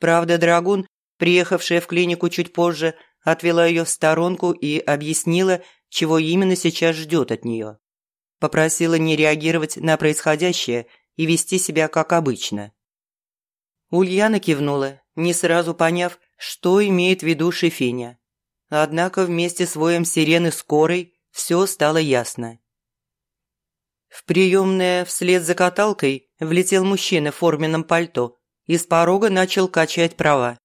Правда, Драгун, приехавшая в клинику чуть позже, отвела ее в сторонку и объяснила, чего именно сейчас ждет от нее. Попросила не реагировать на происходящее и вести себя как обычно. Ульяна кивнула, не сразу поняв, что имеет в виду Шефеня. Однако вместе с воем сирены скорой все стало ясно. В приемное вслед за каталкой влетел мужчина в форменном пальто и с порога начал качать права.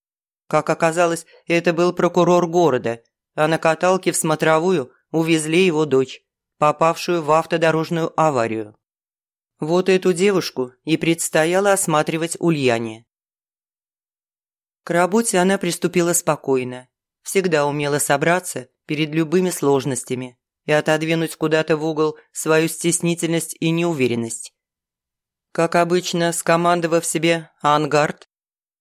Как оказалось, это был прокурор города, а на каталке в смотровую увезли его дочь, попавшую в автодорожную аварию. Вот эту девушку и предстояло осматривать Ульяне. К работе она приступила спокойно, всегда умела собраться перед любыми сложностями и отодвинуть куда-то в угол свою стеснительность и неуверенность. Как обычно, скомандовав себе «Ангард»,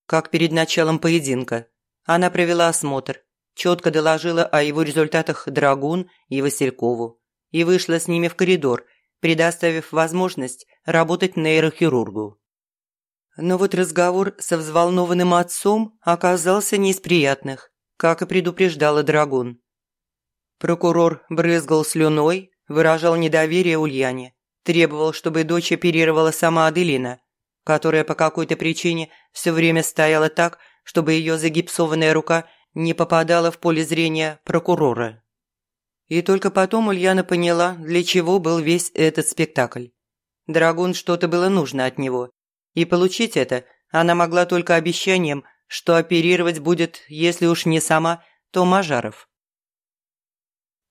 как перед началом поединка, она провела осмотр, четко доложила о его результатах Драгун и Василькову и вышла с ними в коридор, предоставив возможность работать нейрохирургу. Но вот разговор со взволнованным отцом оказался не из приятных, как и предупреждала Драгун. Прокурор брызгал слюной, выражал недоверие Ульяне, требовал, чтобы дочь оперировала сама Аделина, которая по какой-то причине все время стояла так, чтобы ее загипсованная рука не попадала в поле зрения прокурора. И только потом Ульяна поняла, для чего был весь этот спектакль. Драгун что-то было нужно от него, и получить это она могла только обещанием, что оперировать будет, если уж не сама, то Мажаров.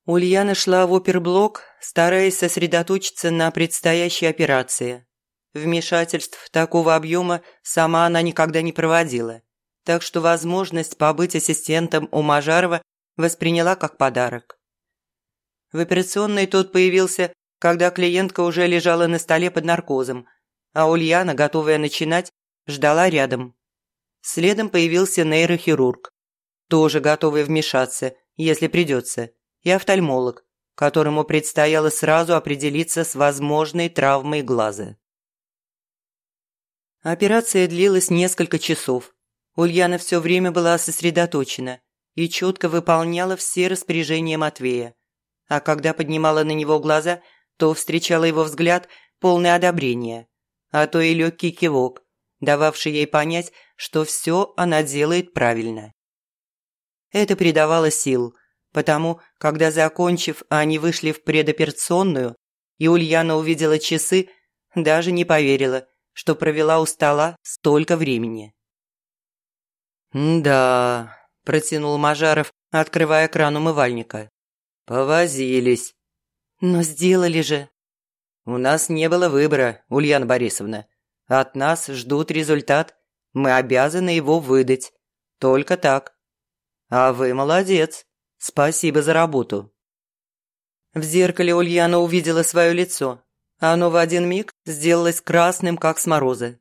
Ульяна шла в оперблок, стараясь сосредоточиться на предстоящей операции. Вмешательств такого объема сама она никогда не проводила, так что возможность побыть ассистентом у Мажарова восприняла как подарок. В операционной тот появился, когда клиентка уже лежала на столе под наркозом, а Ульяна, готовая начинать, ждала рядом. Следом появился нейрохирург, тоже готовый вмешаться, если придется, и офтальмолог, которому предстояло сразу определиться с возможной травмой глаза. Операция длилась несколько часов. Ульяна все время была сосредоточена и четко выполняла все распоряжения Матвея. А когда поднимала на него глаза, то встречала его взгляд полный одобрения а то и легкий кивок, дававший ей понять, что все она делает правильно. Это придавало сил, потому, когда, закончив, они вышли в предоперационную, и Ульяна увидела часы, даже не поверила, что провела у стола столько времени. «Да», – протянул Мажаров, открывая кран умывальника. «Повозились». «Но сделали же», «У нас не было выбора, Ульяна Борисовна. От нас ждут результат. Мы обязаны его выдать. Только так. А вы молодец. Спасибо за работу». В зеркале Ульяна увидела свое лицо. Оно в один миг сделалось красным, как с мороза.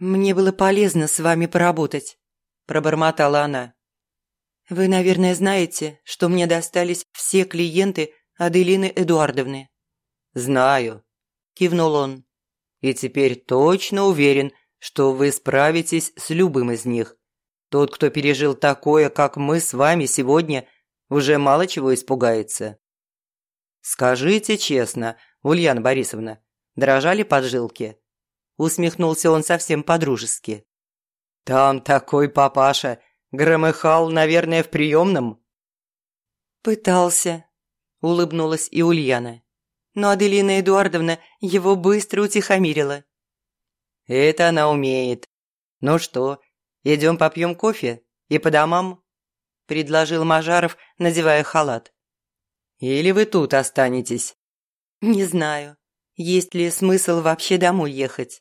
«Мне было полезно с вами поработать», – пробормотала она. «Вы, наверное, знаете, что мне достались все клиенты Аделины Эдуардовны. «Знаю», – кивнул он. И теперь точно уверен, что вы справитесь с любым из них. Тот, кто пережил такое, как мы с вами сегодня, уже мало чего испугается. Скажите честно, Ульяна Борисовна, дрожали поджилки? Усмехнулся он совсем по-дружески. Там такой папаша, громыхал, наверное, в приемном. Пытался, улыбнулась и Ульяна. Но Аделина Эдуардовна его быстро утихомирила. Это она умеет. Ну что, идем попьем кофе и по домам? Предложил Мажаров, надевая халат. Или вы тут останетесь? Не знаю, есть ли смысл вообще домой ехать.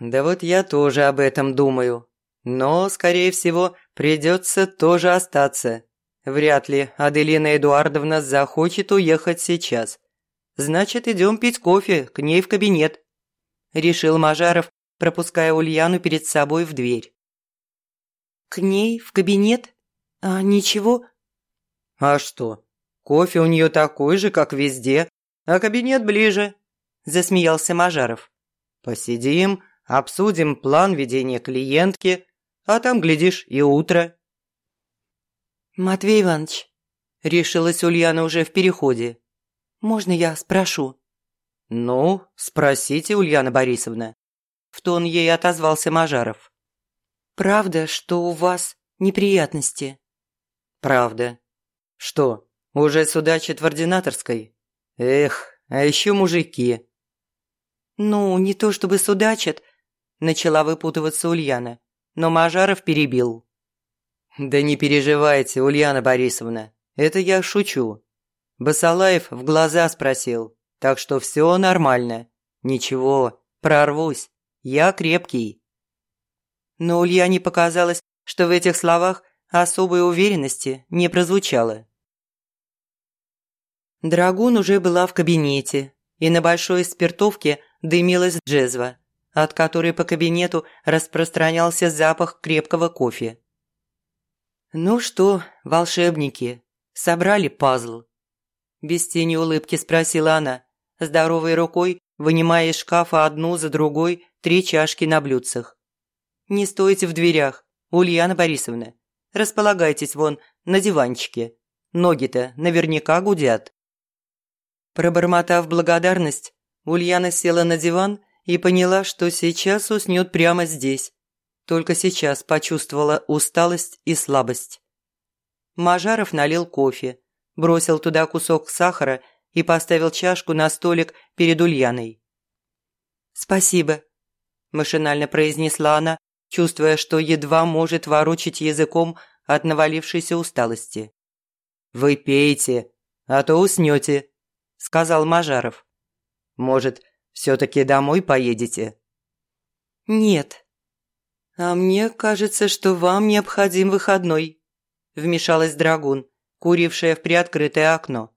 Да вот я тоже об этом думаю. Но, скорее всего, придется тоже остаться. Вряд ли Аделина Эдуардовна захочет уехать сейчас. Значит, идем пить кофе к ней в кабинет. Решил Мажаров, пропуская Ульяну перед собой в дверь. К ней в кабинет? А ничего? А что? Кофе у нее такой же, как везде, а кабинет ближе. Засмеялся Мажаров. Посидим, обсудим план ведения клиентки, а там, глядишь, и утро. «Матвей Иванович», – решилась Ульяна уже в переходе, – «можно я спрошу?» «Ну, спросите, Ульяна Борисовна», – в тон ей отозвался Мажаров. «Правда, что у вас неприятности?» «Правда. Что, уже судачат в ординаторской? Эх, а еще мужики». «Ну, не то чтобы судачат», – начала выпутываться Ульяна, но Мажаров перебил. «Да не переживайте, Ульяна Борисовна, это я шучу. Басалаев в глаза спросил, так что все нормально. Ничего, прорвусь, я крепкий». Но Ульяне показалось, что в этих словах особой уверенности не прозвучало. Драгун уже была в кабинете, и на большой спиртовке дымилась джезва, от которой по кабинету распространялся запах крепкого кофе. «Ну что, волшебники, собрали пазл?» Без тени улыбки спросила она, здоровой рукой вынимая из шкафа одну за другой три чашки на блюдцах. «Не стойте в дверях, Ульяна Борисовна. Располагайтесь вон на диванчике. Ноги-то наверняка гудят». Пробормотав благодарность, Ульяна села на диван и поняла, что сейчас уснет прямо здесь, только сейчас почувствовала усталость и слабость. Мажаров налил кофе, бросил туда кусок сахара и поставил чашку на столик перед Ульяной. «Спасибо», – машинально произнесла она, чувствуя, что едва может ворочить языком от навалившейся усталости. «Вы пейте, а то уснете», – сказал Мажаров. «Может, все-таки домой поедете?» «Нет», «А мне кажется, что вам необходим выходной», – вмешалась Драгун, курившая в приоткрытое окно.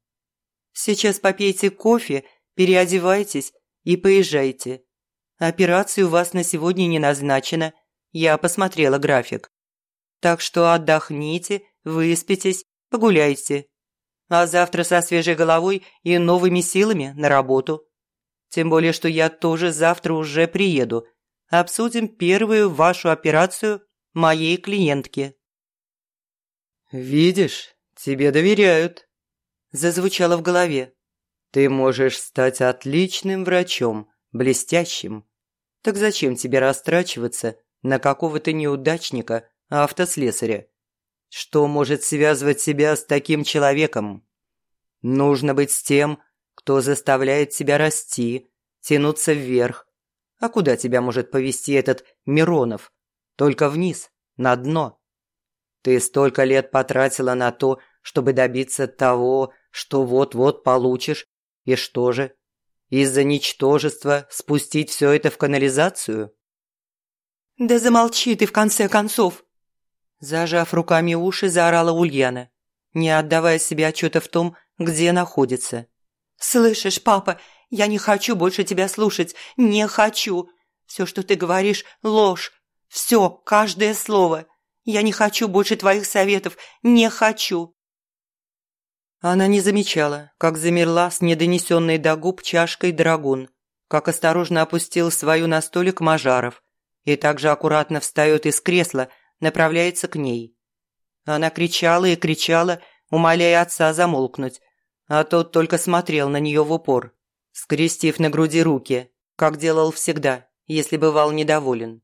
«Сейчас попейте кофе, переодевайтесь и поезжайте. Операция у вас на сегодня не назначена, я посмотрела график. Так что отдохните, выспитесь, погуляйте. А завтра со свежей головой и новыми силами на работу. Тем более, что я тоже завтра уже приеду – обсудим первую вашу операцию моей клиентки». «Видишь, тебе доверяют», – зазвучало в голове. «Ты можешь стать отличным врачом, блестящим. Так зачем тебе растрачиваться на какого-то неудачника, автослесаря? Что может связывать себя с таким человеком? Нужно быть с тем, кто заставляет тебя расти, тянуться вверх, а куда тебя может повести этот Миронов? Только вниз, на дно. Ты столько лет потратила на то, чтобы добиться того, что вот-вот получишь. И что же? Из-за ничтожества спустить все это в канализацию? «Да замолчи ты в конце концов!» Зажав руками уши, заорала Ульяна, не отдавая себе отчета в том, где находится. «Слышишь, папа, я не хочу больше тебя слушать. Не хочу. Все, что ты говоришь, ложь. Все, каждое слово. Я не хочу больше твоих советов. Не хочу. Она не замечала, как замерла с недонесенной до губ чашкой драгун, как осторожно опустил свою на столик Мажаров и также аккуратно встает из кресла, направляется к ней. Она кричала и кричала, умоляя отца замолкнуть, а тот только смотрел на нее в упор, скрестив на груди руки, как делал всегда, если бывал недоволен.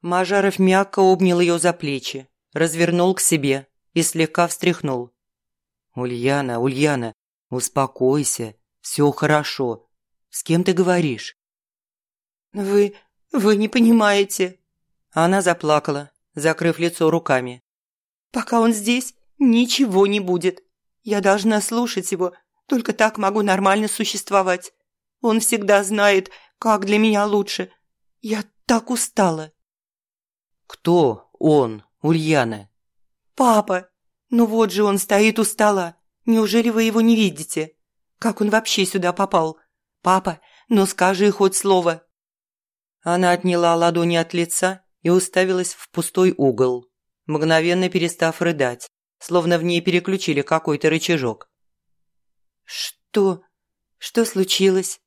Мажаров мягко обнял ее за плечи, развернул к себе и слегка встряхнул. «Ульяна, Ульяна, успокойся, все хорошо. С кем ты говоришь?» «Вы... вы не понимаете». Она заплакала, закрыв лицо руками. «Пока он здесь, ничего не будет. Я должна слушать его, только так могу нормально существовать. Он всегда знает, как для меня лучше. Я так устала». «Кто он, Ульяна?» «Папа! Ну вот же он стоит у стола. Неужели вы его не видите? Как он вообще сюда попал? Папа, ну скажи хоть слово!» Она отняла ладони от лица и уставилась в пустой угол, мгновенно перестав рыдать, словно в ней переключили какой-то рычажок. «Что? Что случилось?»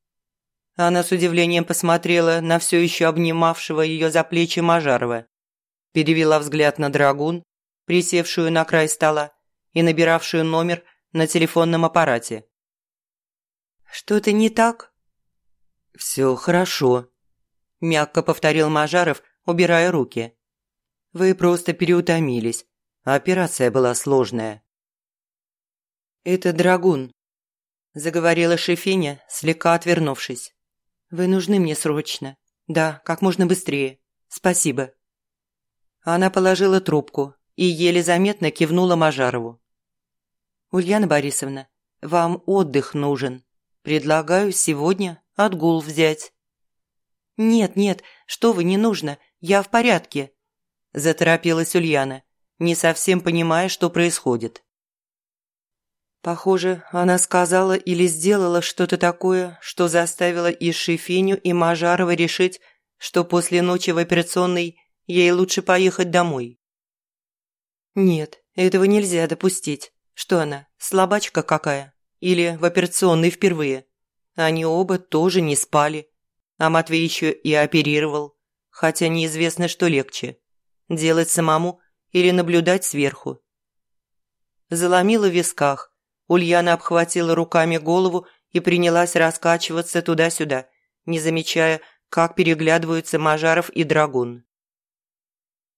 Она с удивлением посмотрела на все еще обнимавшего ее за плечи Мажарова, перевела взгляд на Драгун, присевшую на край стола и набиравшую номер на телефонном аппарате. «Что-то не так?» «Все хорошо», – мягко повторил Мажаров, убирая руки. «Вы просто переутомились. Операция была сложная». «Это Драгун», – заговорила Шефиня, слегка отвернувшись. «Вы нужны мне срочно. Да, как можно быстрее. Спасибо». Она положила трубку и еле заметно кивнула Мажарову. «Ульяна Борисовна, вам отдых нужен. Предлагаю сегодня отгул взять». «Нет, нет, что вы, не нужно, я в порядке», – заторопилась Ульяна, не совсем понимая, что происходит. Похоже, она сказала или сделала что-то такое, что заставило и Шефиню, и Мажарова решить, что после ночи в операционной ей лучше поехать домой. Нет, этого нельзя допустить. Что она, слабачка какая? Или в операционной впервые? Они оба тоже не спали. А Матвей еще и оперировал. Хотя неизвестно, что легче. Делать самому или наблюдать сверху. Заломила в висках, Ульяна обхватила руками голову и принялась раскачиваться туда-сюда, не замечая, как переглядываются Мажаров и Драгун.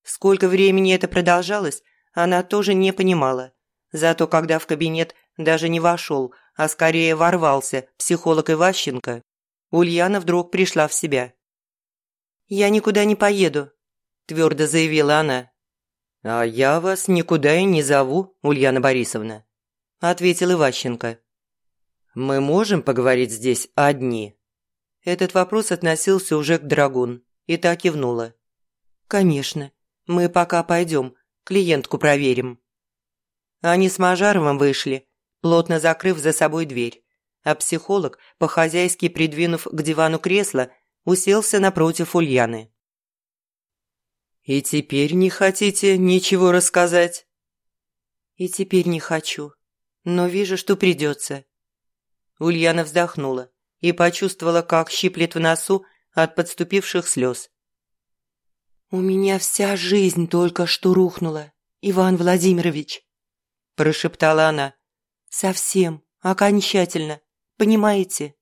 Сколько времени это продолжалось, она тоже не понимала. Зато когда в кабинет даже не вошел, а скорее ворвался психолог Иващенко, Ульяна вдруг пришла в себя. «Я никуда не поеду», – твердо заявила она. «А я вас никуда и не зову, Ульяна Борисовна», ответил Иващенко. «Мы можем поговорить здесь одни?» Этот вопрос относился уже к Драгун, и та кивнула. «Конечно. Мы пока пойдем, клиентку проверим». Они с Мажаровым вышли, плотно закрыв за собой дверь, а психолог, по-хозяйски придвинув к дивану кресло, уселся напротив Ульяны. «И теперь не хотите ничего рассказать?» «И теперь не хочу», но вижу, что придется». Ульяна вздохнула и почувствовала, как щиплет в носу от подступивших слез. «У меня вся жизнь только что рухнула, Иван Владимирович», – прошептала она. «Совсем, окончательно, понимаете?»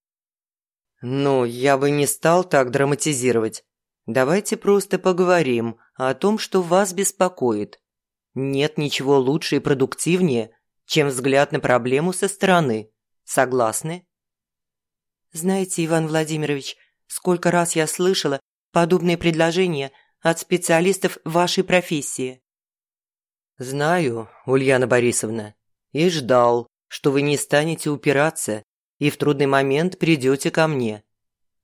«Ну, я бы не стал так драматизировать. Давайте просто поговорим о том, что вас беспокоит. Нет ничего лучше и продуктивнее, чем взгляд на проблему со стороны. Согласны? Знаете, Иван Владимирович, сколько раз я слышала подобные предложения от специалистов вашей профессии. Знаю, Ульяна Борисовна, и ждал, что вы не станете упираться и в трудный момент придете ко мне.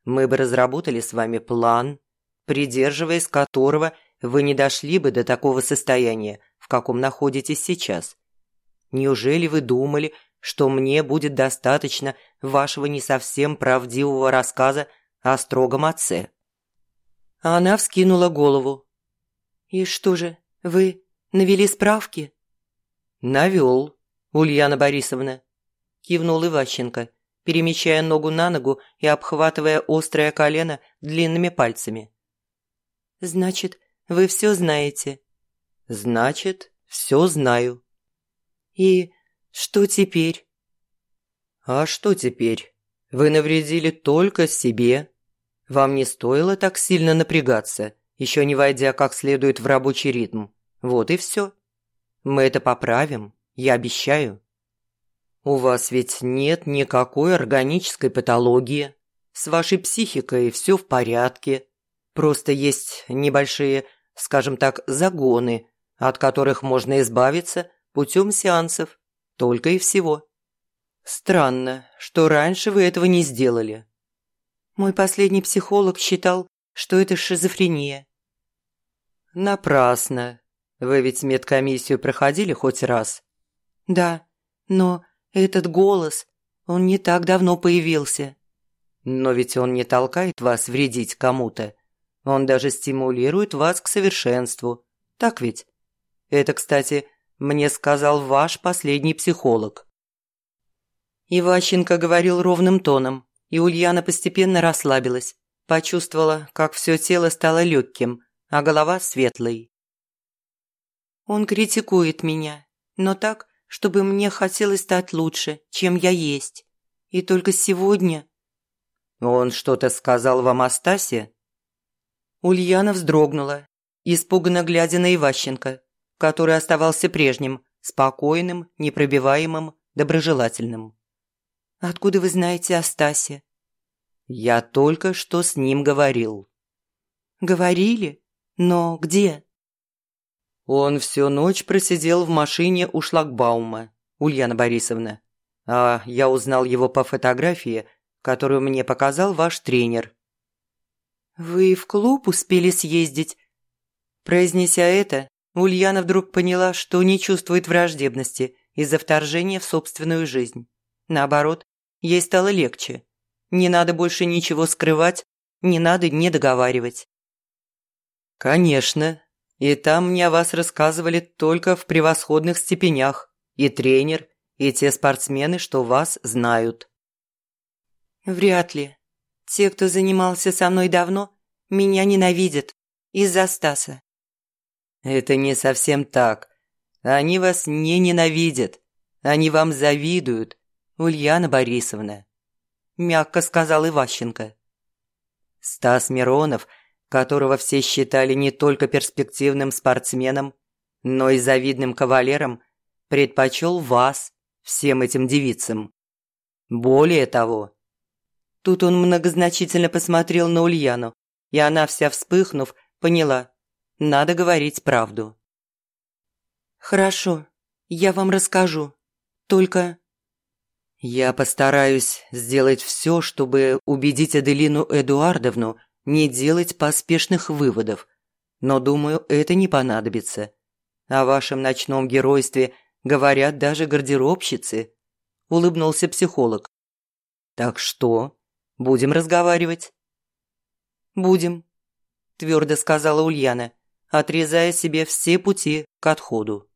Мы бы разработали с вами план, придерживаясь которого вы не дошли бы до такого состояния, в каком находитесь сейчас. Неужели вы думали, что мне будет достаточно вашего не совсем правдивого рассказа о строгом отце?» Она вскинула голову. «И что же, вы навели справки?» «Навел, Ульяна Борисовна», – кивнул Иващенко, перемещая ногу на ногу и обхватывая острое колено длинными пальцами. «Значит, вы все знаете?» «Значит, все знаю». «И что теперь?» «А что теперь? Вы навредили только себе. Вам не стоило так сильно напрягаться, еще не войдя как следует в рабочий ритм. Вот и все. Мы это поправим, я обещаю». У вас ведь нет никакой органической патологии. С вашей психикой все в порядке. Просто есть небольшие, скажем так, загоны, от которых можно избавиться путем сеансов. Только и всего. Странно, что раньше вы этого не сделали. Мой последний психолог считал, что это шизофрения. Напрасно. Вы ведь медкомиссию проходили хоть раз? Да, но этот голос, он не так давно появился. Но ведь он не толкает вас вредить кому-то. Он даже стимулирует вас к совершенству. Так ведь? Это, кстати, мне сказал ваш последний психолог. Иващенко говорил ровным тоном, и Ульяна постепенно расслабилась. Почувствовала, как все тело стало легким, а голова светлой. Он критикует меня, но так, чтобы мне хотелось стать лучше, чем я есть. И только сегодня... Он что-то сказал вам о Стасе? Ульяна вздрогнула, испуганно глядя на Иващенко, который оставался прежним, спокойным, непробиваемым, доброжелательным. «Откуда вы знаете о Стасе?» «Я только что с ним говорил». «Говорили? Но где?» Он всю ночь просидел в машине у шлагбаума, Ульяна Борисовна. А я узнал его по фотографии, которую мне показал ваш тренер. «Вы в клуб успели съездить?» Произнеся это, Ульяна вдруг поняла, что не чувствует враждебности из-за вторжения в собственную жизнь. Наоборот, ей стало легче. Не надо больше ничего скрывать, не надо не договаривать. «Конечно, и там мне о вас рассказывали только в превосходных степенях. И тренер, и те спортсмены, что вас знают». «Вряд ли. Те, кто занимался со мной давно, меня ненавидят. Из-за Стаса». «Это не совсем так. Они вас не ненавидят. Они вам завидуют, Ульяна Борисовна», – мягко сказал Иващенко. Стас Миронов – которого все считали не только перспективным спортсменом, но и завидным кавалером, предпочел вас всем этим девицам. Более того, тут он многозначительно посмотрел на Ульяну, и она вся вспыхнув, поняла, надо говорить правду. «Хорошо, я вам расскажу. Только...» «Я постараюсь сделать все, чтобы убедить Аделину Эдуардовну, не делать поспешных выводов, но, думаю, это не понадобится. О вашем ночном геройстве говорят даже гардеробщицы», – улыбнулся психолог. «Так что, будем разговаривать?» «Будем», – твердо сказала Ульяна, отрезая себе все пути к отходу.